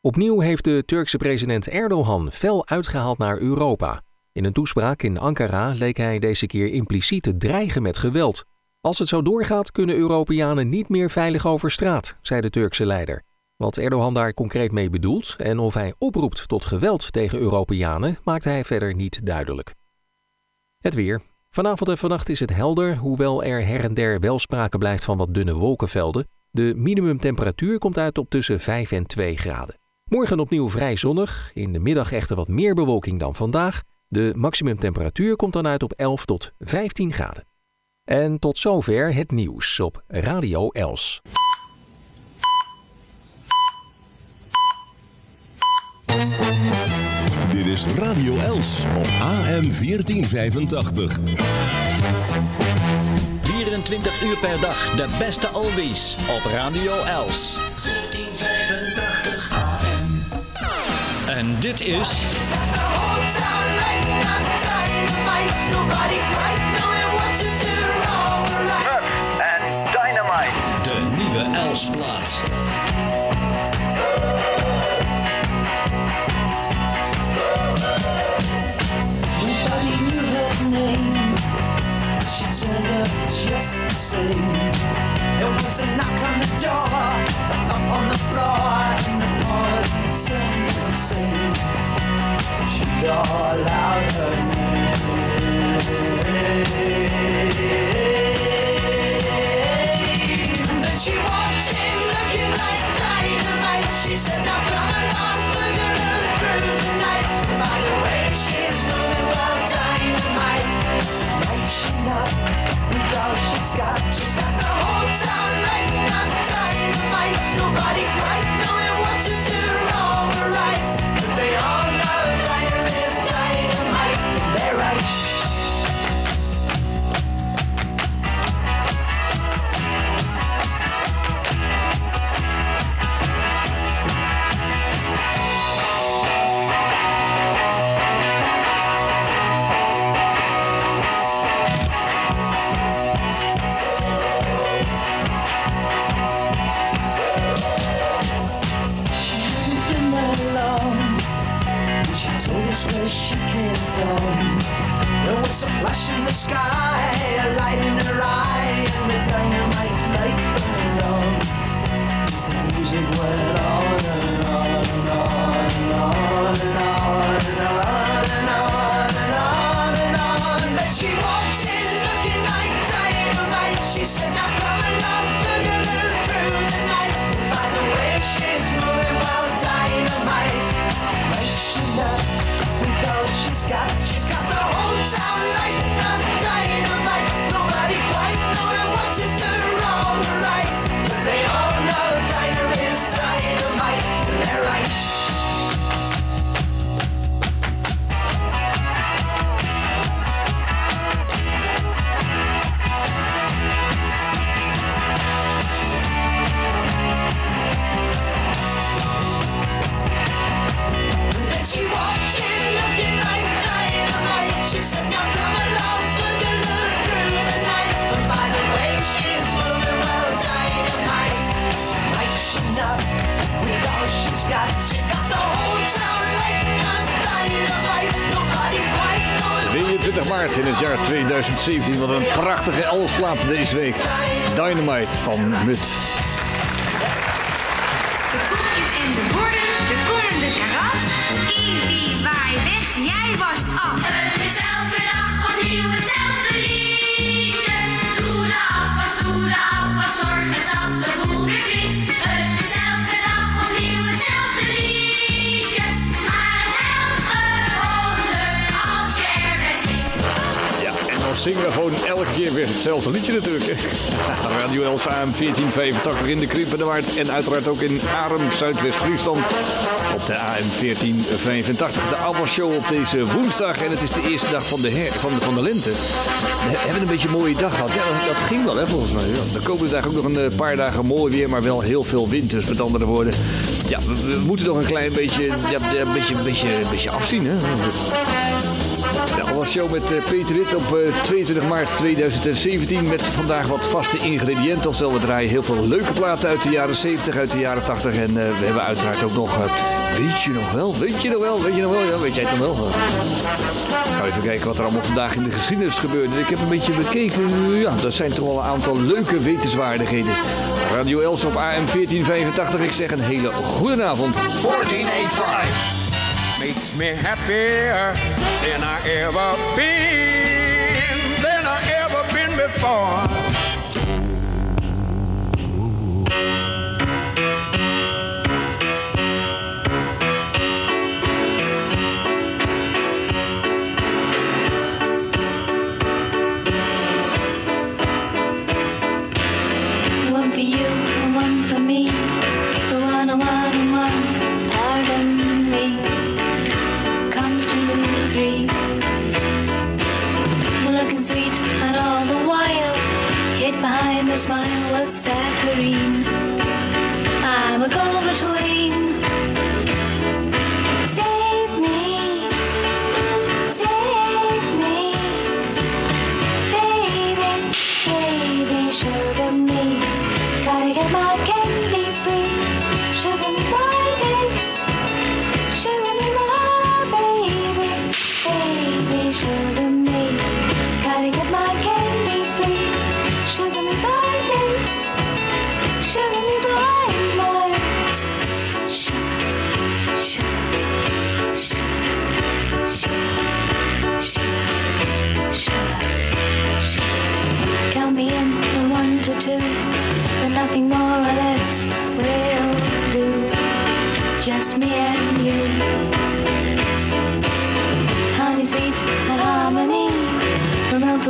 Opnieuw heeft de Turkse president Erdogan fel uitgehaald naar Europa. In een toespraak in Ankara leek hij deze keer impliciet te dreigen met geweld. Als het zo doorgaat, kunnen Europeanen niet meer veilig over straat, zei de Turkse leider. Wat Erdogan daar concreet mee bedoelt en of hij oproept tot geweld tegen Europeanen, maakt hij verder niet duidelijk. Het weer. Vanavond en vannacht is het helder, hoewel er her en der wel sprake blijft van wat dunne wolkenvelden. De minimumtemperatuur komt uit op tussen 5 en 2 graden. Morgen opnieuw vrij zonnig, in de middag echter wat meer bewolking dan vandaag. De maximumtemperatuur komt dan uit op 11 tot 15 graden. En tot zover het nieuws op Radio Els. Dit is Radio Els op AM 1485. 24 uur per dag de beste oldies op Radio Els. 1485 AM. En dit is quite knowing what to just the same. There was a knock on the door, a thump on the floor, and the boy turned said, She called out her name. Then she walked in looking like dynamite. She said, Now come along, we're gonna through the night. By the way, not? She's got, she's got the whole town lighting up dynamite. Nobody quite knowing flash in the sky, a light in her eye, and with dynamite 22 maart in het jaar 2017. Wat een prachtige Elsplaat deze week. Dynamite van Mut. Zingen we gewoon elke keer weer hetzelfde liedje natuurlijk. Radio Els AM 1485 in de Krimpende Waard. En uiteraard ook in Arem, Zuidwest-Friesland. Op de AM 1485. De afwasshow op deze woensdag. En het is de eerste dag van de, her, van de, van de lente. We hebben een beetje een mooie dag gehad. Ja, dat, ging wel hè, volgens mij. Ja. De komende ook nog een eh, paar dagen mooi weer. Maar wel heel veel wind. Dus met andere woorden. Ja, we, moeten toch een klein beetje, ja, een beetje, beetje, beetje afzien. Hè? De Alles Show met eh, Peter Wit op eh, 22 maart 2017 met vandaag wat vaste ingrediënten. Oftewel, we draaien heel veel leuke platen uit de jaren 70, uit de jaren 80. En eh, we hebben uiteraard ook nog, eh, weet je nog wel, weet je nog wel, weet je nog wel, ja, weet jij het nog wel? We even kijken wat er allemaal vandaag in de geschiedenis gebeurde. Ik heb een beetje bekeken, ja, dat zijn toch wel een aantal leuke wetenswaardigheden. Radio Els op AM 1485, ik zeg een hele goede avond. 1485 makes me happier than I ever been, than I ever been before.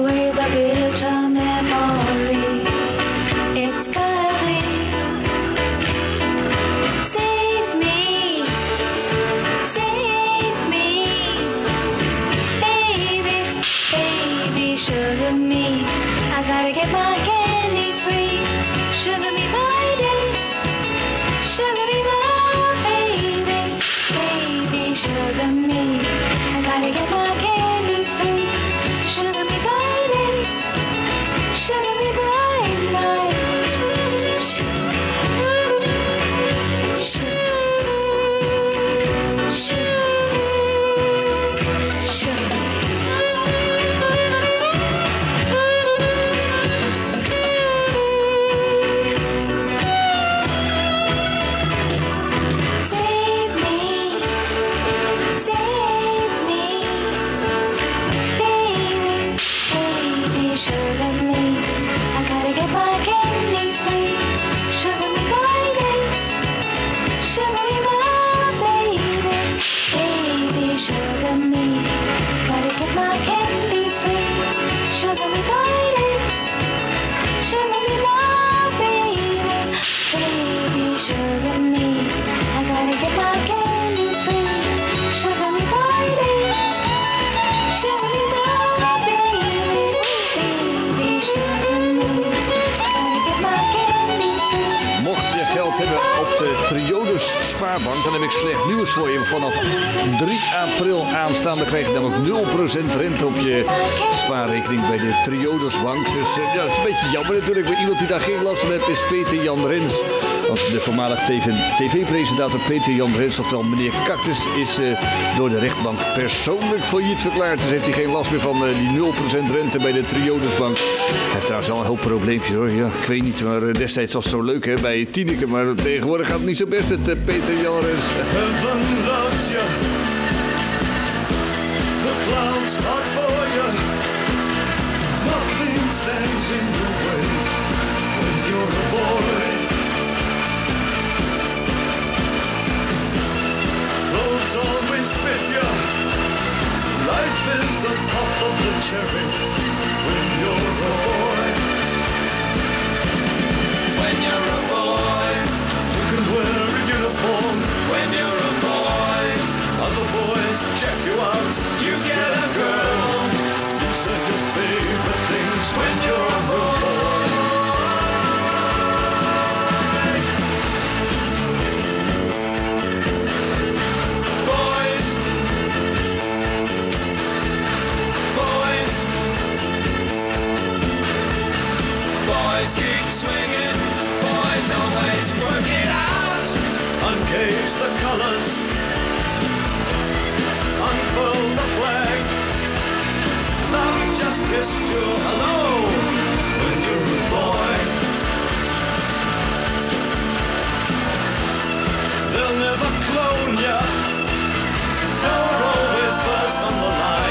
Away the bitter nieuws voor je. Vanaf 3 april aanstaande krijg je namelijk 0% rente op je spaarrekening bij de Triodos Bank. Dus eh, dat is een beetje jammer natuurlijk. Maar iemand die daar geen last van heeft is Peter Jan Rens. Want de voormalig tv-presentator Peter Jan Rens, oftewel meneer Cactus, is eh, door de rechtbank persoonlijk failliet verklaard. Dus heeft hij geen last meer van eh, die 0% rente bij de Triodos Bank. Hij heeft trouwens wel een hoop probleempjes hoor. Ja, ik weet niet, maar eh, destijds was het zo leuk hè, bij Tineke. Maar tegenwoordig gaat het niet zo best, eh, Peter Jan Rens. Heaven loves you. The clouds part for you. Nothing stands in your way when you're a. Clothes always you. Life is a pop of the cherry when you're a boy. When you're a boy, you can wear a uniform. When you're a boy, other boys check you out. You get a girl. You say Uncage the colors. Unfurl the flag. Love just kissed you hello when you're a boy. They'll never clone ya. You're always first on the line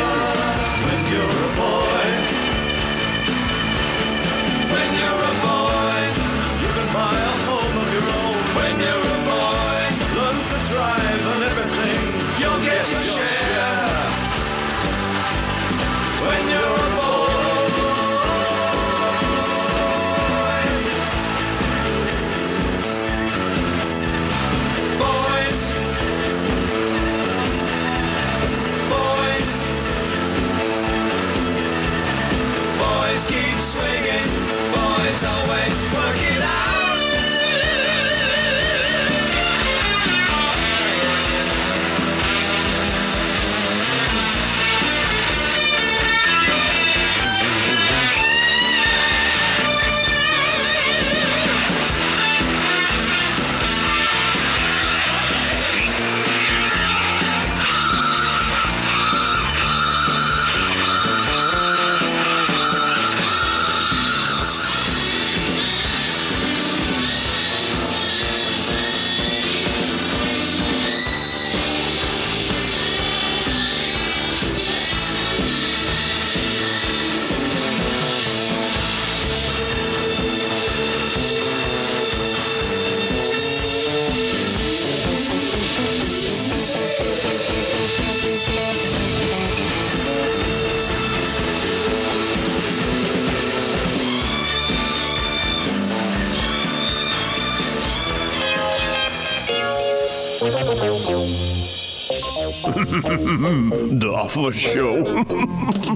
the Offer Show.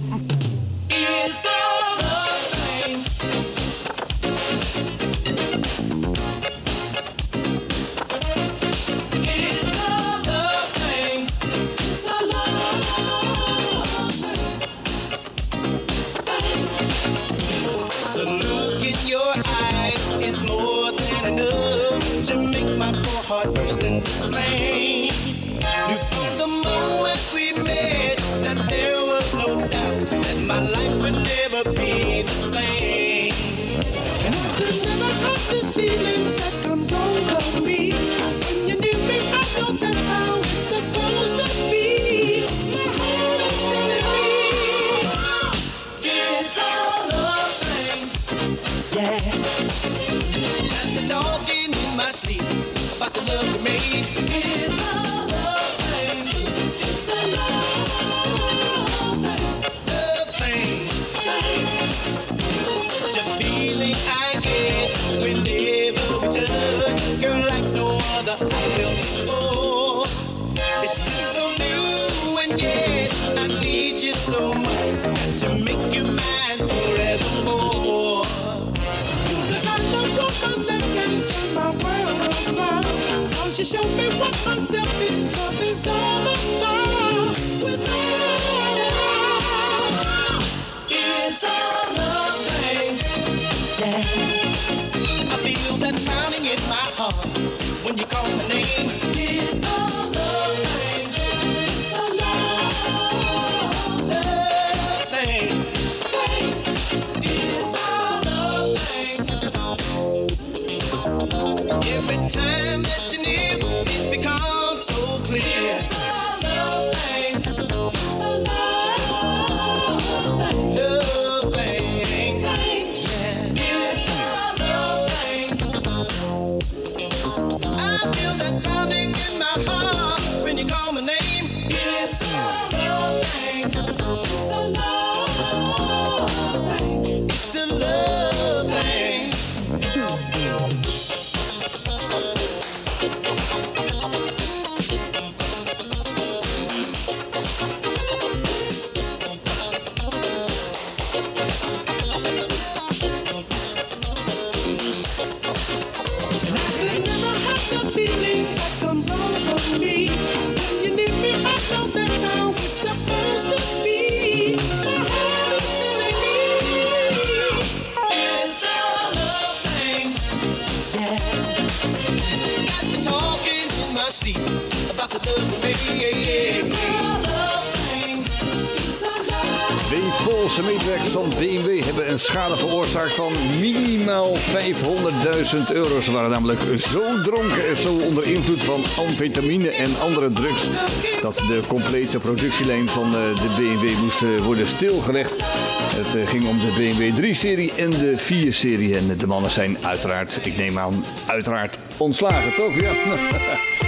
show me medewerkers van BMW hebben een schade veroorzaakt van minimaal 500.000 euro. Ze waren namelijk zo dronken en zo onder invloed van amfetamine en andere drugs dat de complete productielijn van eh, de BMW moest eh, worden stilgelegd. Het eh, ging om de BMW 3-serie en de 4-serie. En de mannen zijn uiteraard, ik neem aan, uiteraard ontslagen, toch? Ja.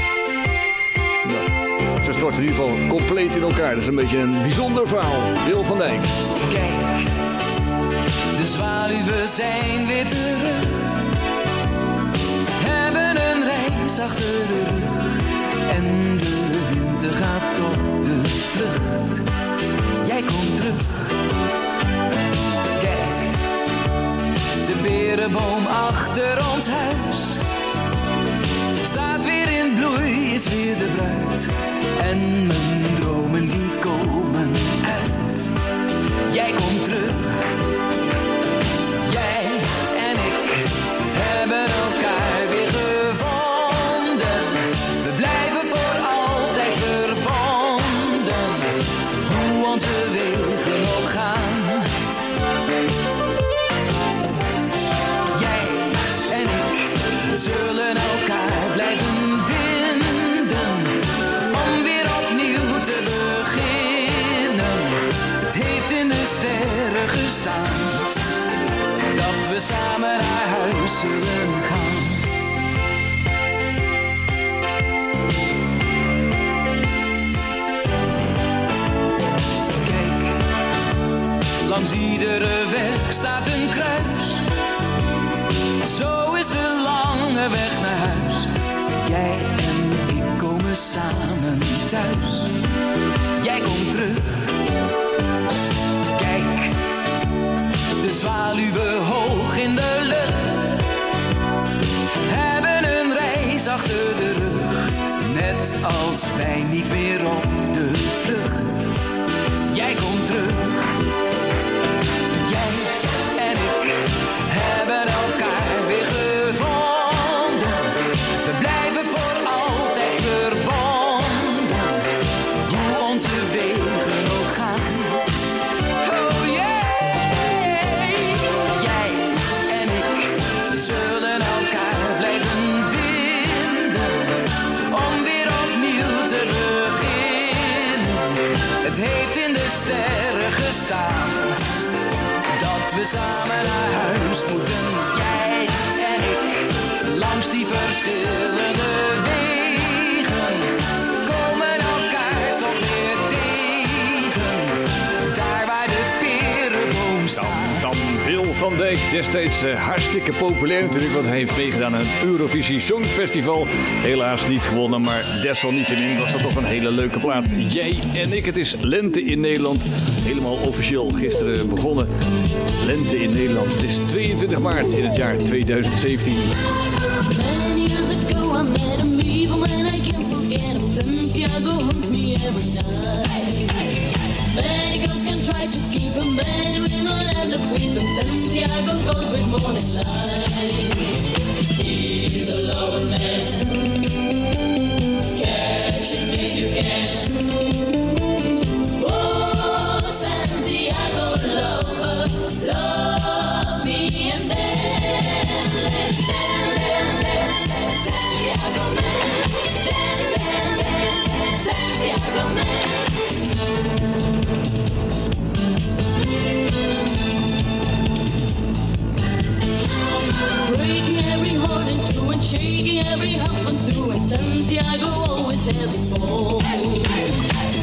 Ze storten in ieder geval compleet in elkaar. Dat is een beetje een bijzonder verhaal. Wil van Dijk. Kijk, de zwaluwen zijn weer terug. Hebben een reis achter de rug. En de winter gaat op de vlucht. Jij komt terug. Kijk, de berenboom achter ons huis mijn bloei is weer de bruid en mijn dromen die komen. samen naar huis zullen gaan. Kijk, langs iedere weg staat een kruis. Zo is de lange weg naar huis. Jij en ik komen samen thuis. Jij komt terug. Kijk, de zwaluwen in de lucht. Hebben een reis achter de rug. Net als wij niet meer op de vlucht. Van Dijk, destijds eh, hartstikke populair natuurlijk, want hij heeft meegedaan aan het Eurovisie Songfestival. Helaas niet gewonnen, maar desalniettemin was dat toch een hele leuke plaat. Jij en ik, het is lente in Nederland. Helemaal officieel gisteren begonnen. Lente in Nederland. Het is 22 maart in het jaar 2017.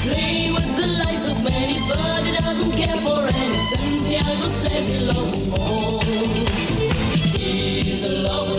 Play with the lives of many, but he doesn't care for any. Santiago says he loves them all. He's a lover.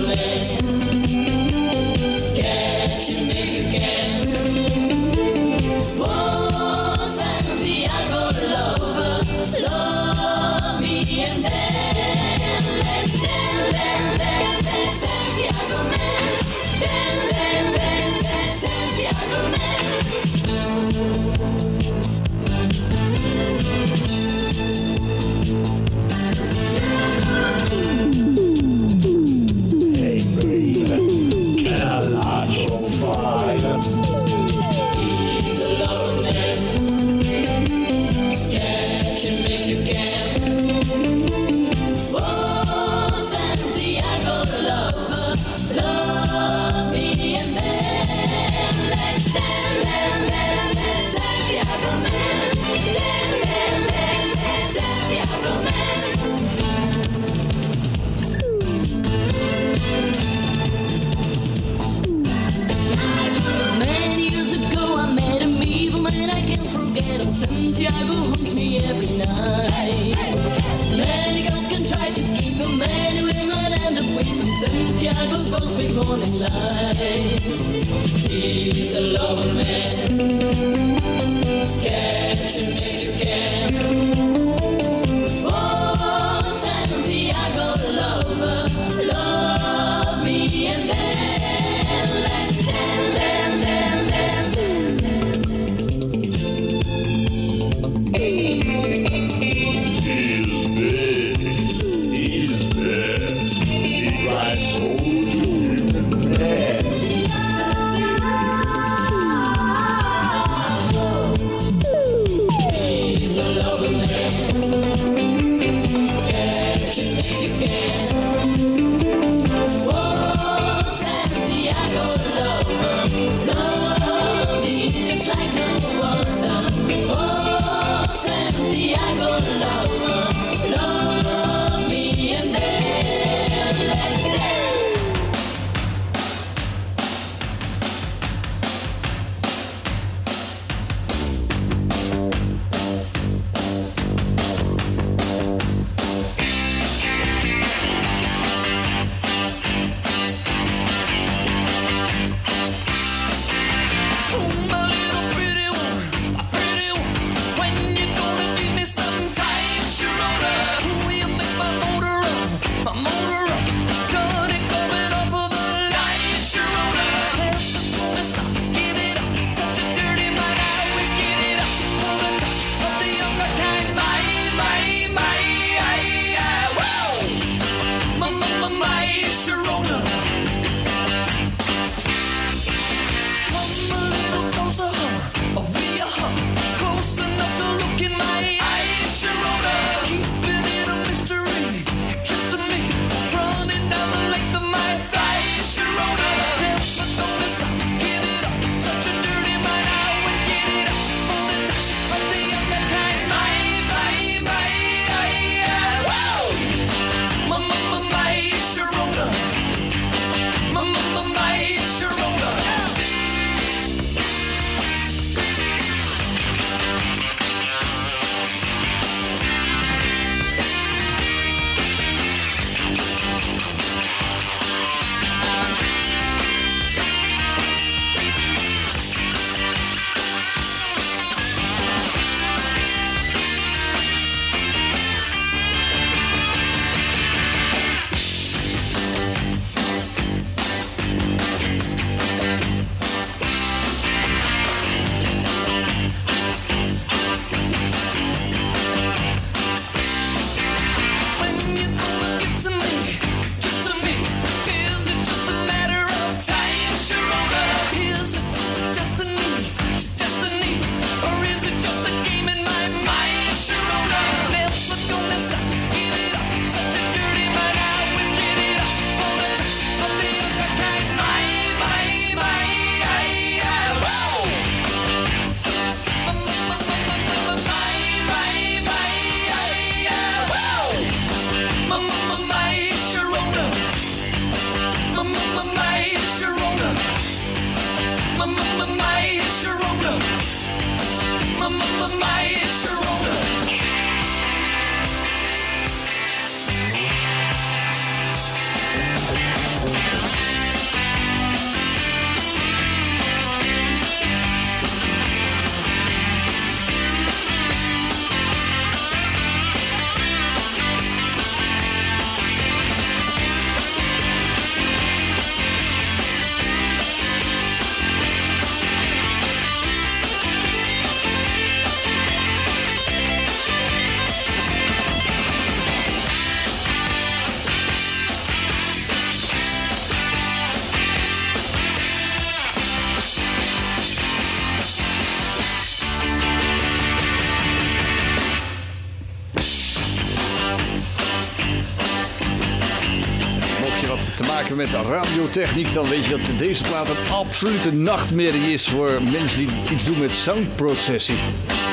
Radiotechniek, dan weet je dat deze plaat een absolute nachtmerrie is voor mensen die iets doen met sound processing.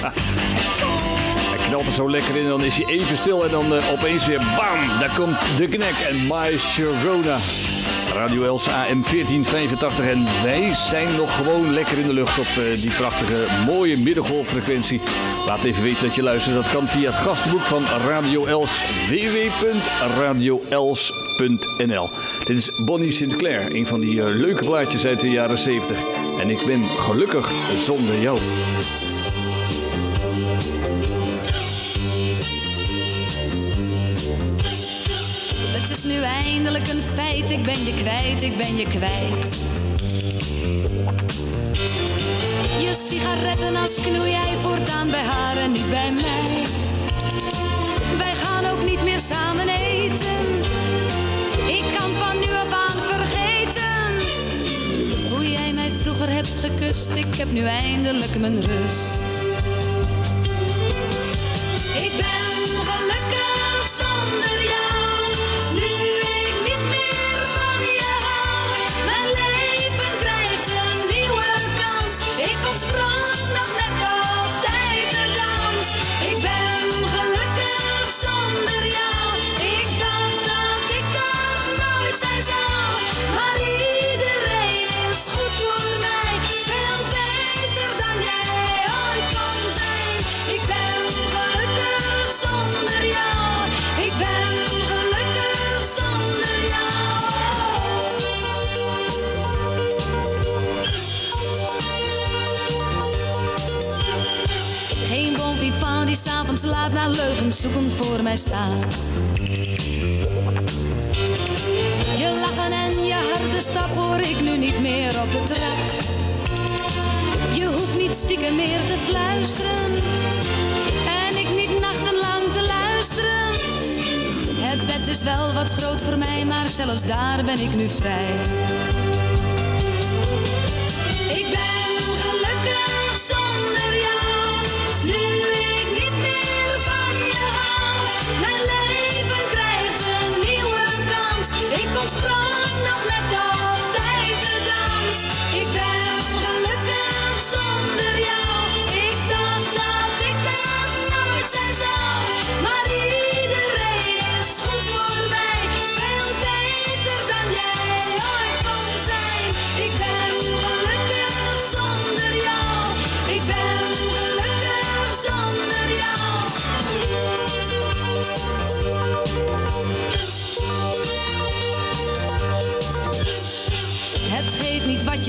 Ha. Hij knalt er zo lekker in dan is hij even stil en dan eh, opeens weer bam, daar komt de knek en My Sharona. Radio Els AM 1485 en wij zijn nog gewoon lekker in de lucht op eh, die prachtige mooie middengolffrequentie. Laat even weten dat je luistert. Dat kan via het gastenboek van Radio Els www.radioels.nl Dit is Bonnie Sinclair, een van die eh, leuke plaatjes uit de jaren 70. En ik ben gelukkig zonder jou. Het is nu eindelijk een feit, ik ben je kwijt, ik ben je kwijt. Je sigarettenas knoei jij voortaan bij haar en niet bij mij. Wij gaan ook niet meer samen eten. Ik kan van nu af aan vergeten hoe jij mij vroeger hebt gekust. Ik heb nu eindelijk mijn rust. Laat naar leugens zoekend voor mij staat. Je lachen en je harde stap hoor ik nu niet meer op de trap. Je hoeft niet stiekem meer te fluisteren. En ik niet nachtenlang te luisteren. Het bed is wel wat groot voor mij, maar zelfs daar ben ik nu vrij. Ik ben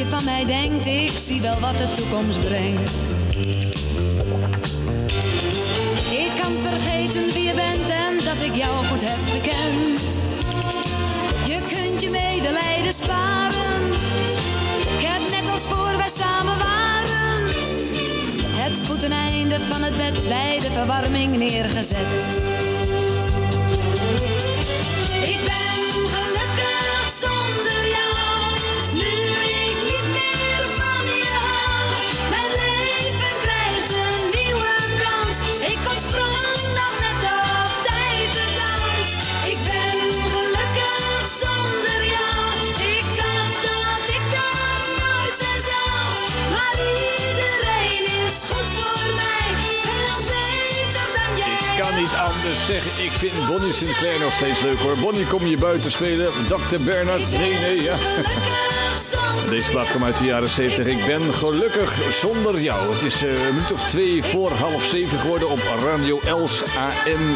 je van mij denkt, ik zie wel wat de toekomst brengt. Ik kan vergeten wie je bent en dat ik jou goed heb bekend. Je kunt je medelijden sparen. Ik heb net als voor wij samen waren. Het voeteneinde van het bed bij de verwarming neergezet. Anders zeggen. Ik vind Bonnie Sinclair nog steeds leuk hoor. Bonnie, kom je buiten spelen? Dr. Bernard? Nee, nee, ja. Deze plaat kwam uit de jaren 70. Ik ben gelukkig zonder jou. Het is eh, een minuut of twee voor half zeven geworden op Radio Els AM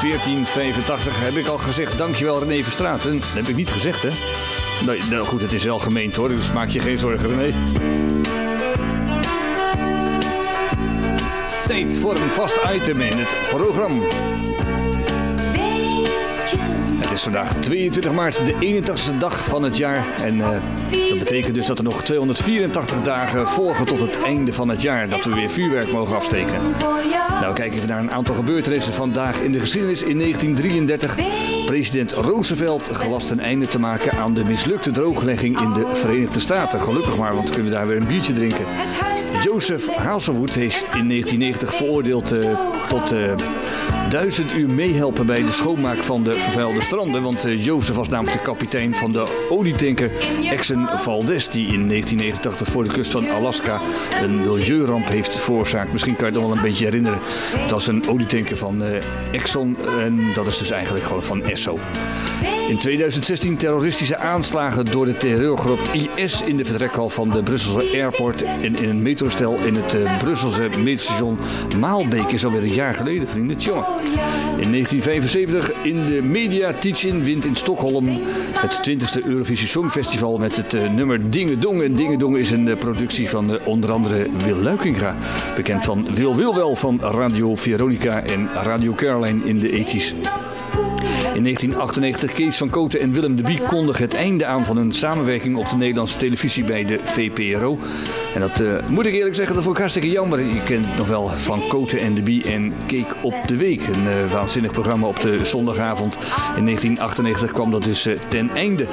1485. Heb ik al gezegd, dankjewel René Verstraeten. Dat heb ik niet gezegd, hè? Nee, nou goed, het is wel gemeend hoor, dus maak je geen zorgen, René. Tijd voor een vast item in het programma. Het is vandaag 22 maart, de 81ste dag van het jaar. En eh, dat betekent dus dat er nog 284 dagen volgen tot het einde van het jaar. Dat we weer vuurwerk mogen afsteken. Nou, we kijken even naar een aantal gebeurtenissen vandaag in de geschiedenis. In 1933, president Roosevelt gelast een einde te maken aan de mislukte drooglegging in de Verenigde Staten. Gelukkig maar, want kunnen we daar weer een biertje drinken. Joseph Hazelwood is in 1990 veroordeeld eh, tot eh, duizend uur meehelpen bij de schoonmaak van de vervuilde stranden. Want eh, Jozef was namelijk de kapitein van de olietanker Exxon Valdez... die in 1989 voor de kust van Alaska een milieuramp heeft veroorzaakt. Misschien kan je het nog wel een beetje herinneren. Het was een olietanker van eh, Exxon en dat is dus eigenlijk gewoon van Esso. In 2016 terroristische aanslagen door de terreurgroep IS in de vertrekhal van de Brusselse airport en in een metrostel in het eh, Brusselse metrostation Maalbeek is alweer een jaar geleden, vrienden. Tjonge. In 1975 in de Media Teach-In wint in Stockholm het 20e Eurovisie Songfestival met het eh, nummer Dingedong. En Dingedong is een eh, productie van eh, onder andere Wil Luikinga, bekend van Wil Wil Wel van Radio Veronica en Radio Caroline in de 80s. In 1998 Kees van Koten en Willem de Bie kondigen het einde aan van hun samenwerking op de Nederlandse televisie bij de VPRO. En dat eh, moet ik eerlijk zeggen, dat vond ik hartstikke jammer. Je kent nog wel Van Koten en de Bie en Keek op de Week. Een eh, waanzinnig programma op de zondagavond. In 1998 kwam dat dus eh, ten einde.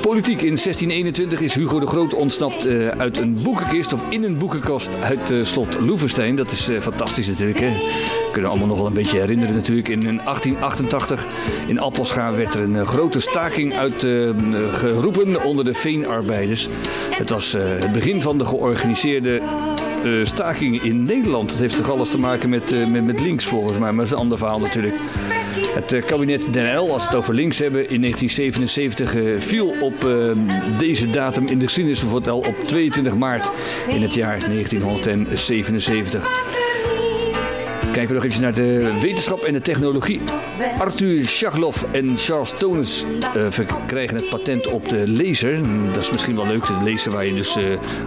Politiek. In 1621 is Hugo de Groot ontsnapt uit een boekenkist of in een boekenkast uit slot Loevestein. Dat is fantastisch natuurlijk. Hè? Kunnen allemaal nog wel een beetje herinneren natuurlijk. In 1888 in Appelscha werd er een eh, grote staking uitgeroepen onder de veenarbeiders. Het was eh, het begin van de georganiseerde eh, staking in Nederland. Dat heeft toch alles te maken met, eh, met, links volgens mij, maar dat is een ander verhaal natuurlijk. Het eh, kabinet Den als we het over links hebben, in 1977 eh, viel op eh, deze datum in de geschiedenis van het op 22 maart in het jaar 1977. Kijken we nog even naar de wetenschap en de technologie. Arthur Shakloff en Charles Tonens eh, verkrijgen het patent op de laser. Dat is misschien wel leuk, de laser waar je dus eh,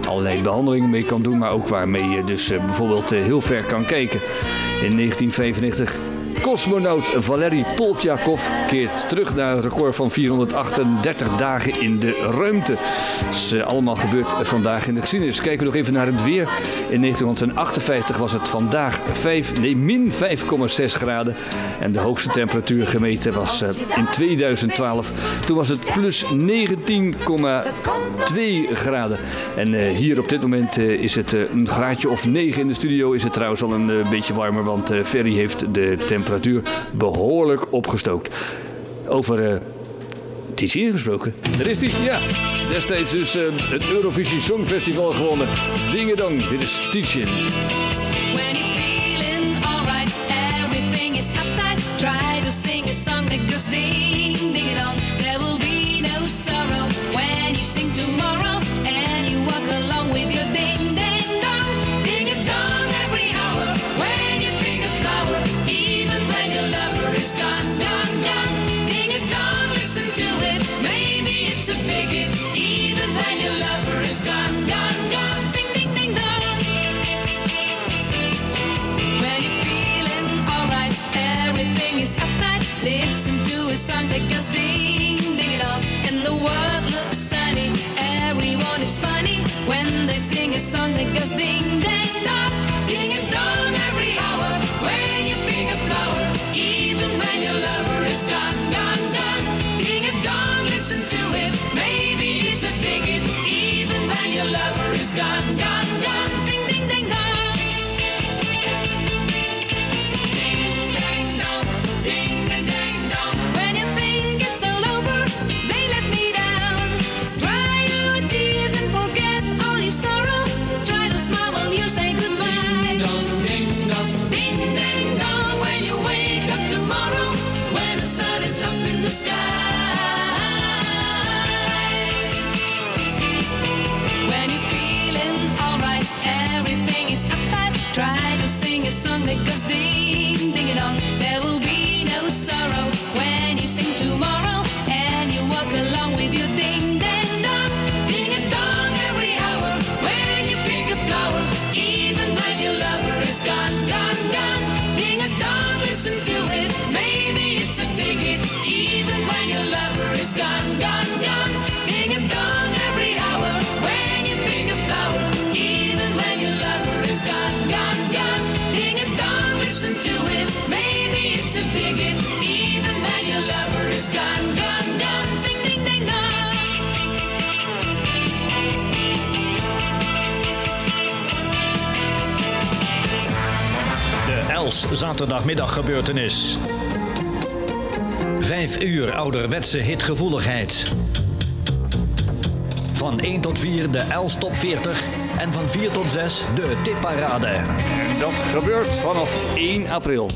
allerlei behandelingen mee kan doen, maar ook waarmee je dus eh, bijvoorbeeld heel ver kan kijken. In 1995 Cosmonaut Valery Polkjakov keert terug naar een record van 438 dagen in de ruimte. Dat is eh, allemaal gebeurd vandaag in de geschiedenis. Kijken we nog even naar het weer. In 1958 was het vandaag 5, nee, min 5,6 graden. En de hoogste temperatuur gemeten was eh, in 2012. Toen was het plus 19,2 graden. En eh, hier op dit moment is het een graadje of 9 in de studio. Is het trouwens al een beetje warmer, want Ferry heeft de temperatuur behoorlijk opgestookt. Over eh Ticino gesproken. Daar is hij, ja. Destijds dus eh, het Eurovisie Songfestival gewonnen. Dingedong, dit is Tichin. When you're feeling alright, everything is uptight. Try to sing a song that goes ding, ding it on. There will be no sorrow when you sing tomorrow and you walk along with your ding, everything is uptight. Listen to a song that goes ding, ding all, and the world looks sunny. Everyone is funny when they sing a song that goes ding, ding dong, ding it dong every hour. When you pick a flower, even when your lover is gone, gone, gone. Ding it dong, listen to it. Maybe it's a bigot, even when your lover is gone, gone, sing a song that goes ding, ding it on. There will be no sorrow Els zaterdagmiddag gebeurtenis. Vijf uur ouderwetse hitgevoeligheid. Van 1 tot 4 de Els Top 40 en van 4 tot 6 de tipparade. Dat gebeurt vanaf 1 april.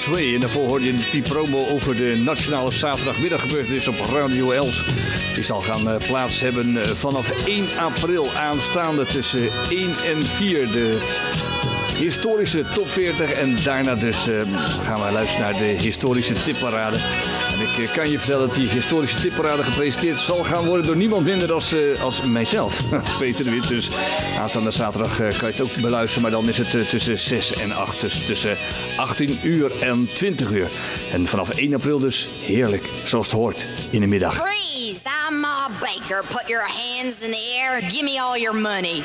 Is on its way. En daarvoor hoorde je die promo over de Nationale Zaterdagmiddaggebeurtenis op Radio Els. Die zal gaan eh, plaats hebben eh, vanaf 1 april aanstaande tussen 1 en 4. De historische top 40. En daarna dus eh, gaan we luisteren naar de historische tipparade. Ik eh, kan je vertellen dat die historische tipparade gepresenteerd zal gaan worden door niemand minder dan eh, als mijzelf, Peter de Wit. Dus aanstaande zaterdag eh, kan je het ook beluisteren, maar dan is het tussen 6 en 8. Dus tussen 18 uur en 20 uur. En vanaf 1 april dus heerlijk, zoals het hoort, in de middag. Freeze! I'm Baker. Put your hands in the air. Give me all your money.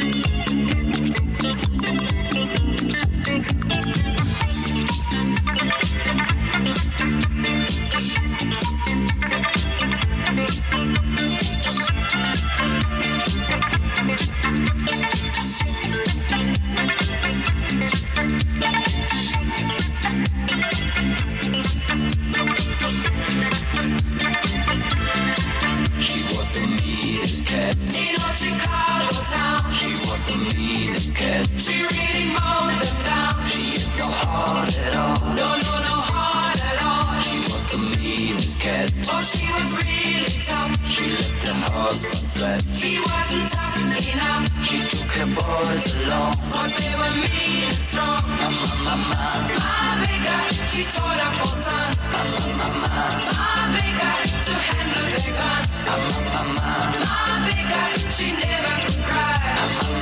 Flat. He wasn't tough enough. She took her boys along. Cause they were mean and strong. Mama, mama, My baker, she taught her four sons. mama, mama, My baker, to handle their guns. mama, mama, My baker, she never could cry.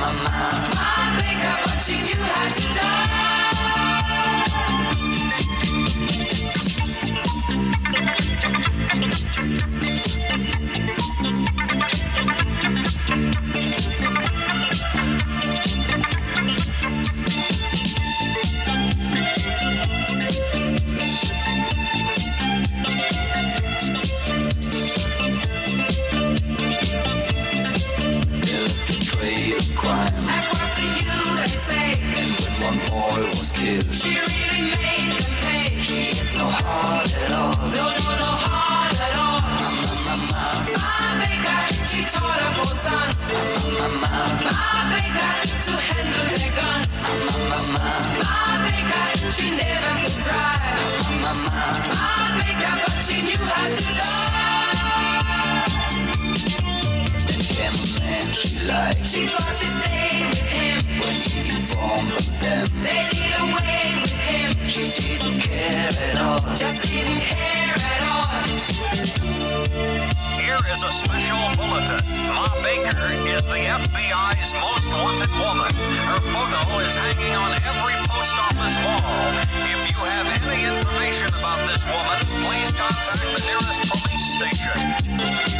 mama. My baker, but she knew how to die. Here is a special bulletin. Ma Baker is the FBI's most wanted woman. Her photo is hanging on every post office wall. If you have any information about this woman, please contact the nearest police station.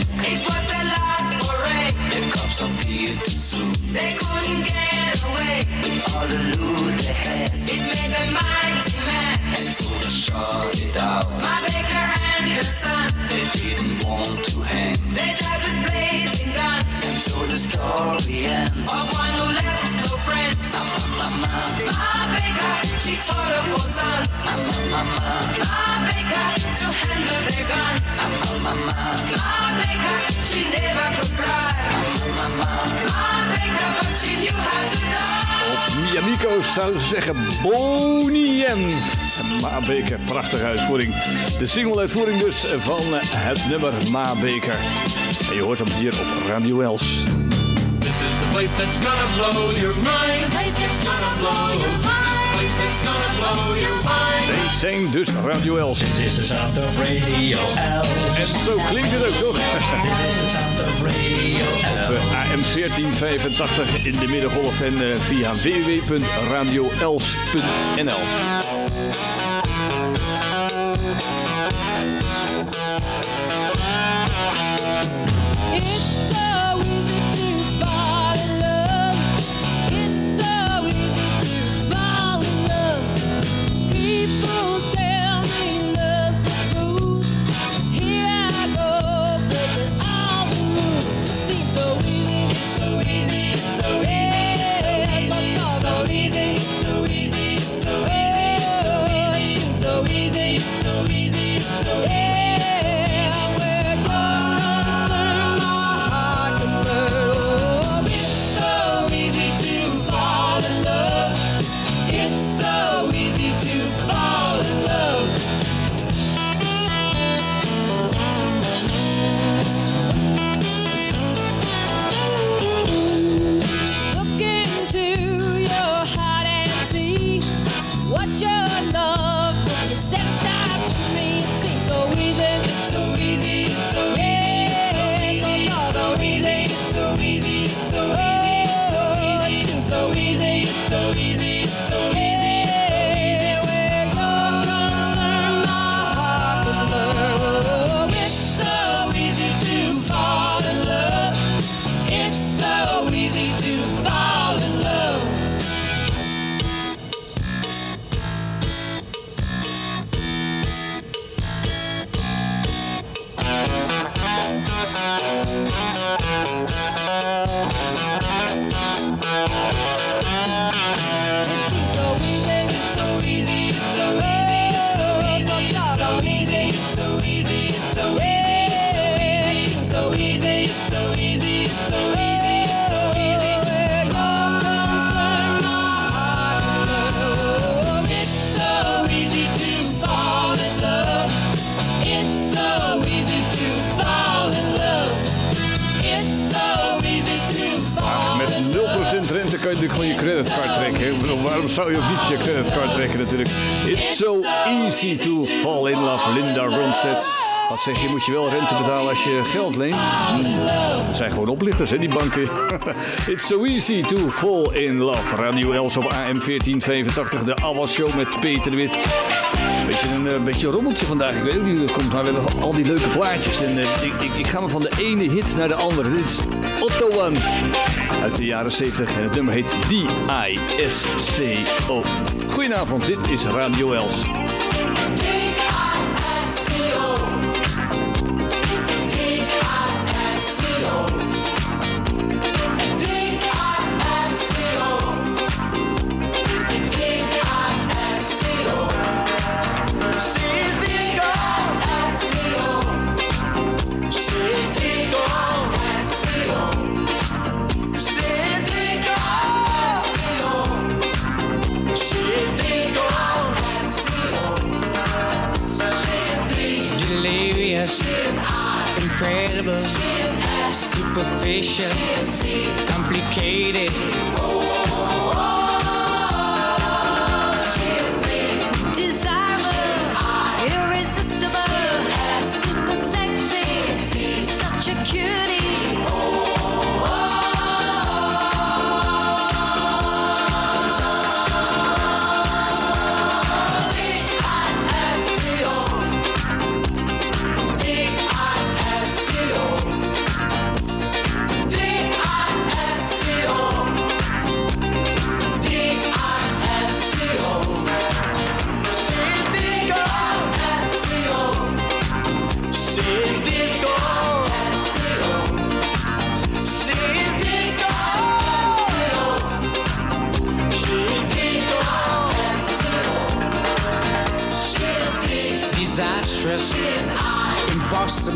It was their last foray. The cops appeared too soon. They couldn't get away. All the loot they had, It made them mighty mad. and so they shot it out. My baker and her sons. They didn't want to hang, They died with blazing guns. and so the story ends. Of one who left no friends. Mama, My baker, she taught her. Mama, My baker, to handle their guns. mama, My baker, she never could cry. My baker, but she knew how to love. Of Miamico's zouden ze zeggen Bonien. Ma Beker, prachtige uitvoering. De single-uitvoering dus van het nummer Ma Beker. En je hoort hem hier op Radio Els. This is the place that's gonna blow your mind. The place that's gonna blow your mind. The place that's gonna blow your mind. They zijn dus Radio Els. This is the sound of Radio Els. En zo klinkt het ook toch? This is the sound of Radio Op Els. eh, AM 1485 in de middengolf en eh, via www.radioels.nl. Zou je ook niet je creditcard trekken natuurlijk? It's so easy to fall in love, Linda Ronstadt. Wat zeg je, moet je wel rente betalen als je geld leent? Hmm, Dat zijn gewoon oplichters, hè, die banken. It's so easy to fall in love. Radio Els op AM 1485, de Awas Show met Peter de Wit. Beetje een eh, beetje een rommeltje vandaag. Ik weet niet hoe dat komt, maar we hebben al die leuke plaatjes. En eh, ik, ik, ik ga me van de ene hit naar de andere. Dit is Otto One uit de jaren 70. En het nummer heet D-I-S-C-O. Goedenavond, dit is Radio Els. Incredible, superficial, complicated.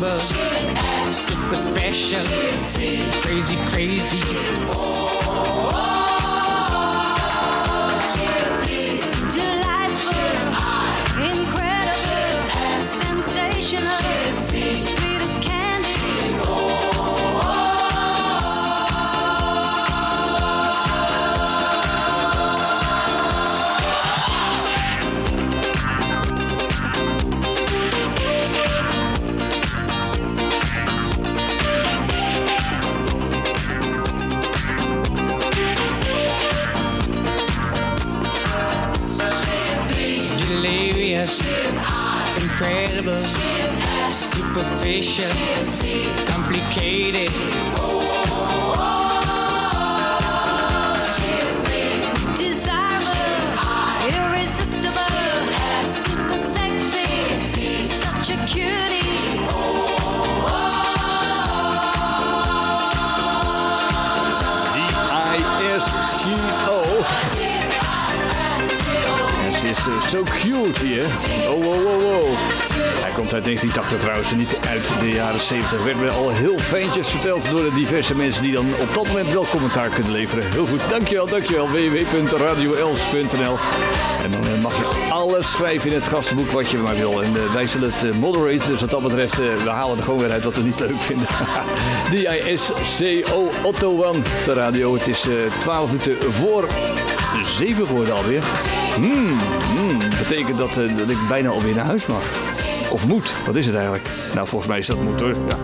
Impossible, super special, crazy, crazy. Delightful, incredible, sensational, sweet incredible, superficial, complicated. Desirable, irresistible, super sexy, such a cutie. Is eh, zo cute hier. Oh, wow, wow, wow. Hij komt uit 1980 trouwens, en niet uit de jaren 70. Werd me al heel fijntjes verteld door de diverse mensen die dan op dat moment wel commentaar kunnen leveren. Heel goed, dankjewel, dankjewel. www.radioels.nl En dan eh, mag je alles schrijven in het gastenboek wat je maar wil. En eh, wij zullen het moderaten, dus wat dat betreft, we halen er gewoon weer uit wat we niet leuk vinden. D-I-S-C-O Otto One, de radio. Het is eh 12 minuten voor 7 geworden alweer. Hmm, hmm, betekent dat, eh, dat ik bijna alweer naar huis mag. Of moet, wat is het eigenlijk? Nou, volgens mij is dat moet hoor. Ja.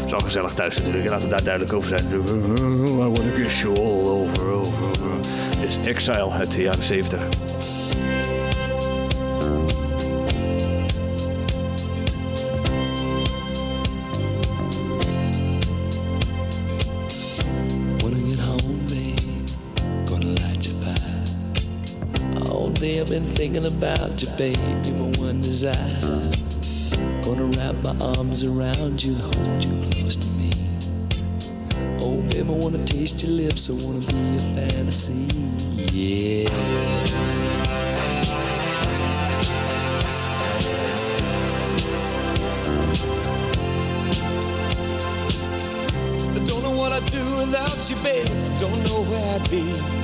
Het is gezellig thuis natuurlijk. Laten we daar duidelijk over zijn. I want to kiss you all over, is Exile uit de jaren 70. I've been thinking about you, baby, my one desire. Gonna wrap my arms around you and hold you close to me. Oh, baby, I wanna taste your lips. I wanna be your fantasy. Yeah. I don't know what I'd do without you, babe. Don't know where I'd be.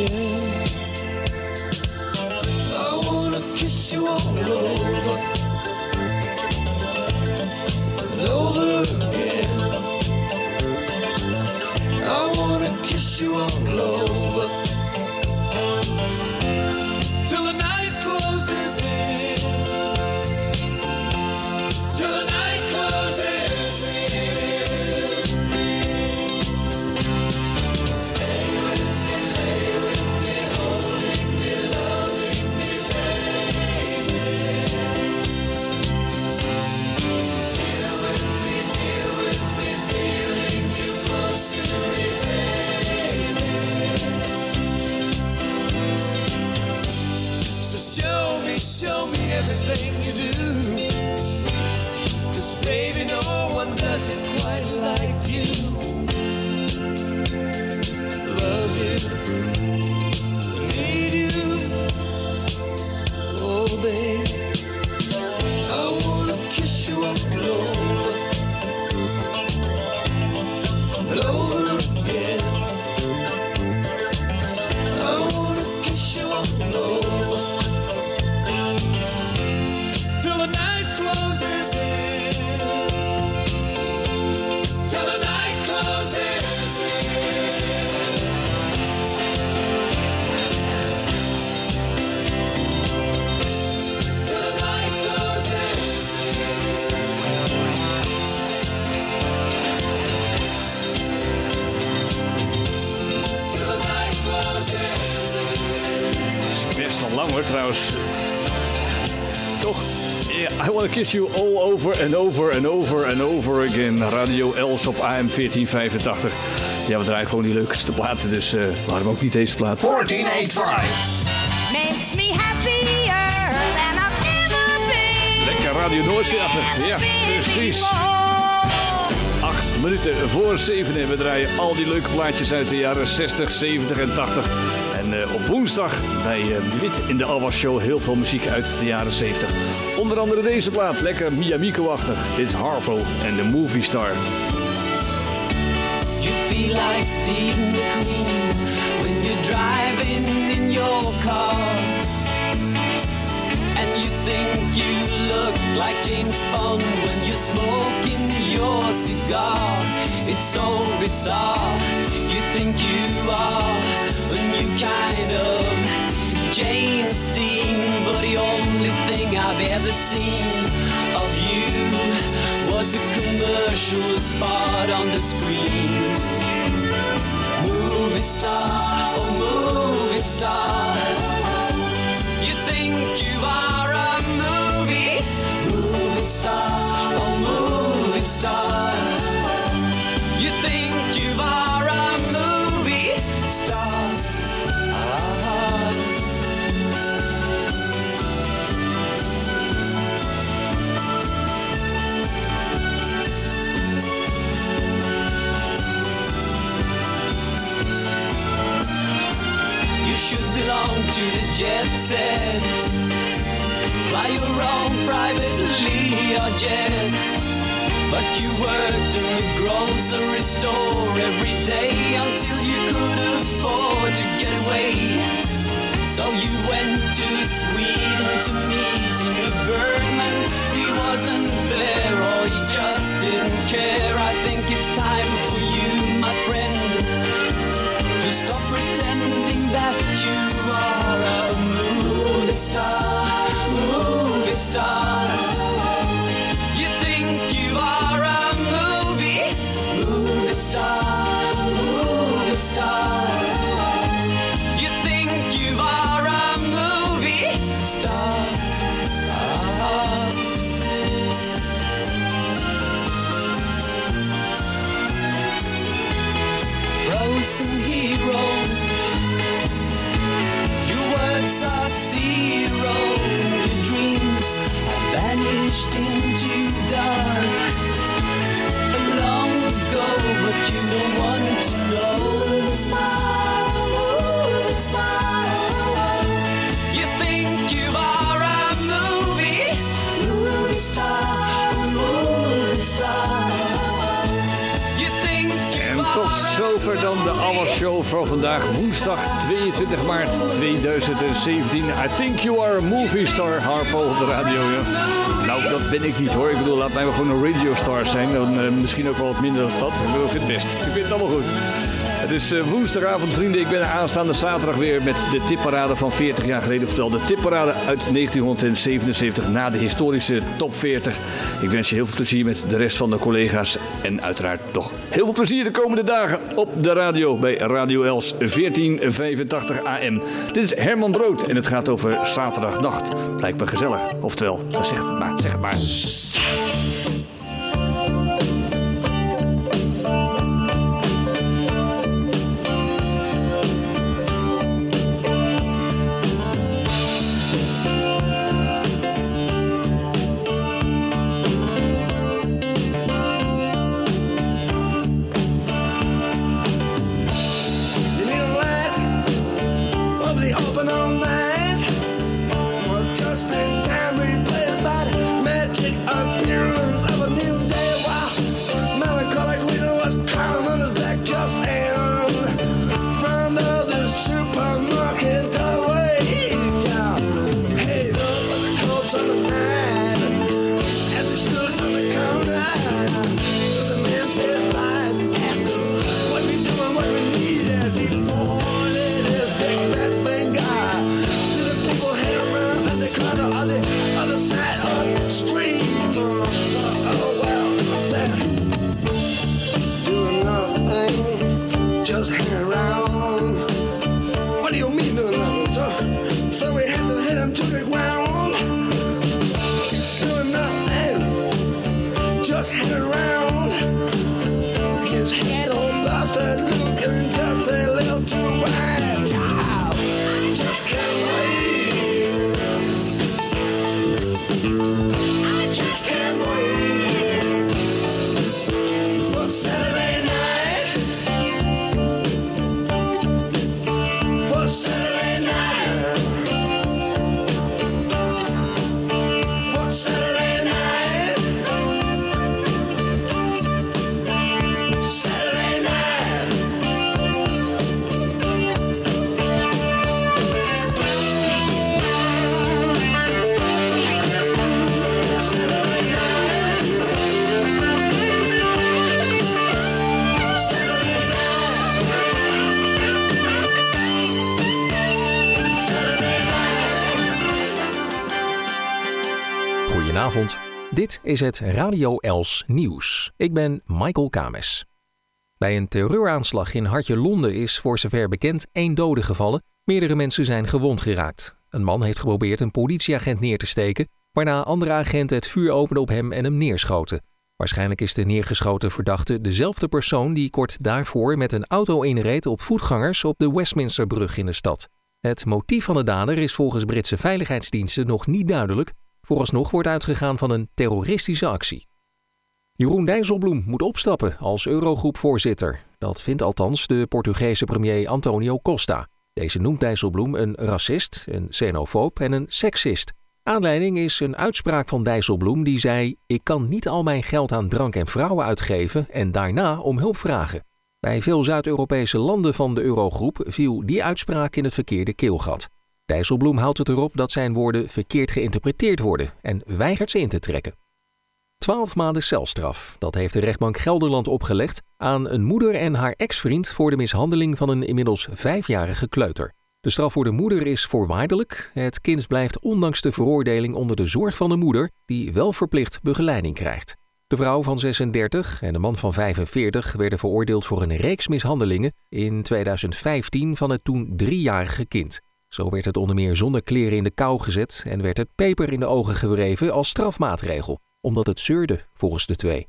I wanna kiss you all over over again. I wanna kiss you all over everything you do. Cause baby, no one does it quite like you. Love you, need you. Oh, baby, lang hoor trouwens. Toch? Yeah, I wanna kiss you all over and over and over and over again. Radio Els op AM 1485. Ja, we draaien gewoon die leukste platen, dus eh waarom ook niet deze plaat? 1485. Makes me happier than I've ever been. Lekker Radio Noordtheater. Ja, precies. Acht minuten voor zeven en we draaien al die leuke plaatjes uit de jaren 60, 70 en 80. Eh, op woensdag bij eh, Wit in de Alba Show heel veel muziek uit de jaren 70. Onder andere deze plaat, lekker Miyamiko-achtig. Dit is Harpo en de Movie Star. You feel like Steve McQueen when you're driving in your car. And you think you look like James Bond when you're smoking your cigar. It's so bizarre. You think you are a new kind of James Dean, but the only thing I've ever seen of you was a commercial spot on the screen. Movie star, oh movie star. You think you are a movie? Movie star, oh movie star. You think you are belong to the jet set. Fly your own private Learjet. But you worked in the grocery store every day until you could afford to get away. So you went to Sweden to meet Ingmar Bergman. He wasn't there or he just didn't care. I think it's time for you, my friend, to stop pretending that you a star, dan de Hour Show voor vandaag, woensdag 22 maart 2017. I think you are a movie star, Harpo op de radio. Ja. Nou, dat ben ik niet hoor. Ik bedoel, laat mij maar gewoon een radiostar zijn. Dan eh, misschien ook wel wat minder dan dat. Ik bedoel, ik het best. Ik vind het allemaal goed. Het is eh, woensdagavond, vrienden. Ik ben aanstaande zaterdag weer met de tipparade van 40 jaar geleden. Oftewel de tipparade uit 1977 na de historische top 40. Ik wens je heel veel plezier met de rest van de collega's. En uiteraard nog heel veel plezier de komende dagen op de radio bij Radio Els 1485 AM. Dit is Herman Brood en het gaat over zaterdagnacht. Lijkt me gezellig. Oftewel, zeg het maar, zeg het maar. Is het Radio Els Nieuws. Ik ben Michael Kames. Bij een terreuraanslag in Hartje Londen is voor zover bekend één dode gevallen. Meerdere mensen zijn gewond geraakt. Een man heeft geprobeerd een politieagent neer te steken, waarna andere agenten het vuur openden op hem en hem neerschoten. Waarschijnlijk is de neergeschoten verdachte dezelfde persoon die kort daarvoor met een auto inreed op voetgangers op de Westminsterbrug in de stad. Het motief van de dader is volgens Britse veiligheidsdiensten nog niet duidelijk. Vooralsnog wordt uitgegaan van een terroristische actie. Jeroen Dijsselbloem moet opstappen als Eurogroepvoorzitter. Dat vindt althans de Portugese premier Antonio Costa. Deze noemt Dijsselbloem een racist, een xenofoob en een seksist. Aanleiding is een uitspraak van Dijsselbloem die zei: Ik kan niet al mijn geld aan drank en vrouwen uitgeven en daarna om hulp vragen. Bij veel Zuid-Europese landen van de Eurogroep viel die uitspraak in het verkeerde keelgat. Dijsselbloem houdt het erop dat zijn woorden verkeerd geïnterpreteerd worden en weigert ze in te trekken. Twaalf maanden celstraf, dat heeft de rechtbank Gelderland opgelegd aan een moeder en haar ex-vriend voor de mishandeling van een inmiddels vijfjarige kleuter. De straf voor de moeder is voorwaardelijk. Het kind blijft ondanks de veroordeling onder de zorg van de moeder, die wel verplicht begeleiding krijgt. De vrouw van 36 en de man van 45 werden veroordeeld voor een reeks mishandelingen in 2015 van het toen driejarige kind. Zo werd het onder meer zonder kleren in de kou gezet en werd het peper in de ogen gewreven als strafmaatregel, omdat het zeurde volgens de twee.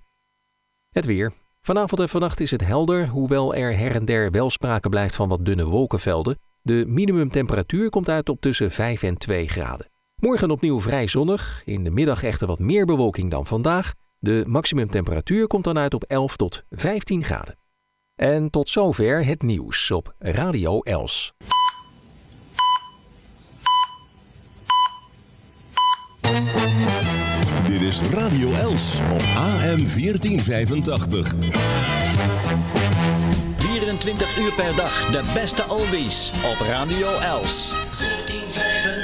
Het weer. Vanavond en vannacht is het helder, hoewel er her en der wel sprake blijft van wat dunne wolkenvelden. De minimumtemperatuur komt uit op tussen 5 en 2 graden. Morgen opnieuw vrij zonnig, in de middag echter wat meer bewolking dan vandaag. De maximumtemperatuur komt dan uit op 11 tot 15 graden. En tot zover het nieuws op Radio Els. Dit is Radio Els op AM 1485. 24 uur per dag de beste oldies op Radio Els. 1485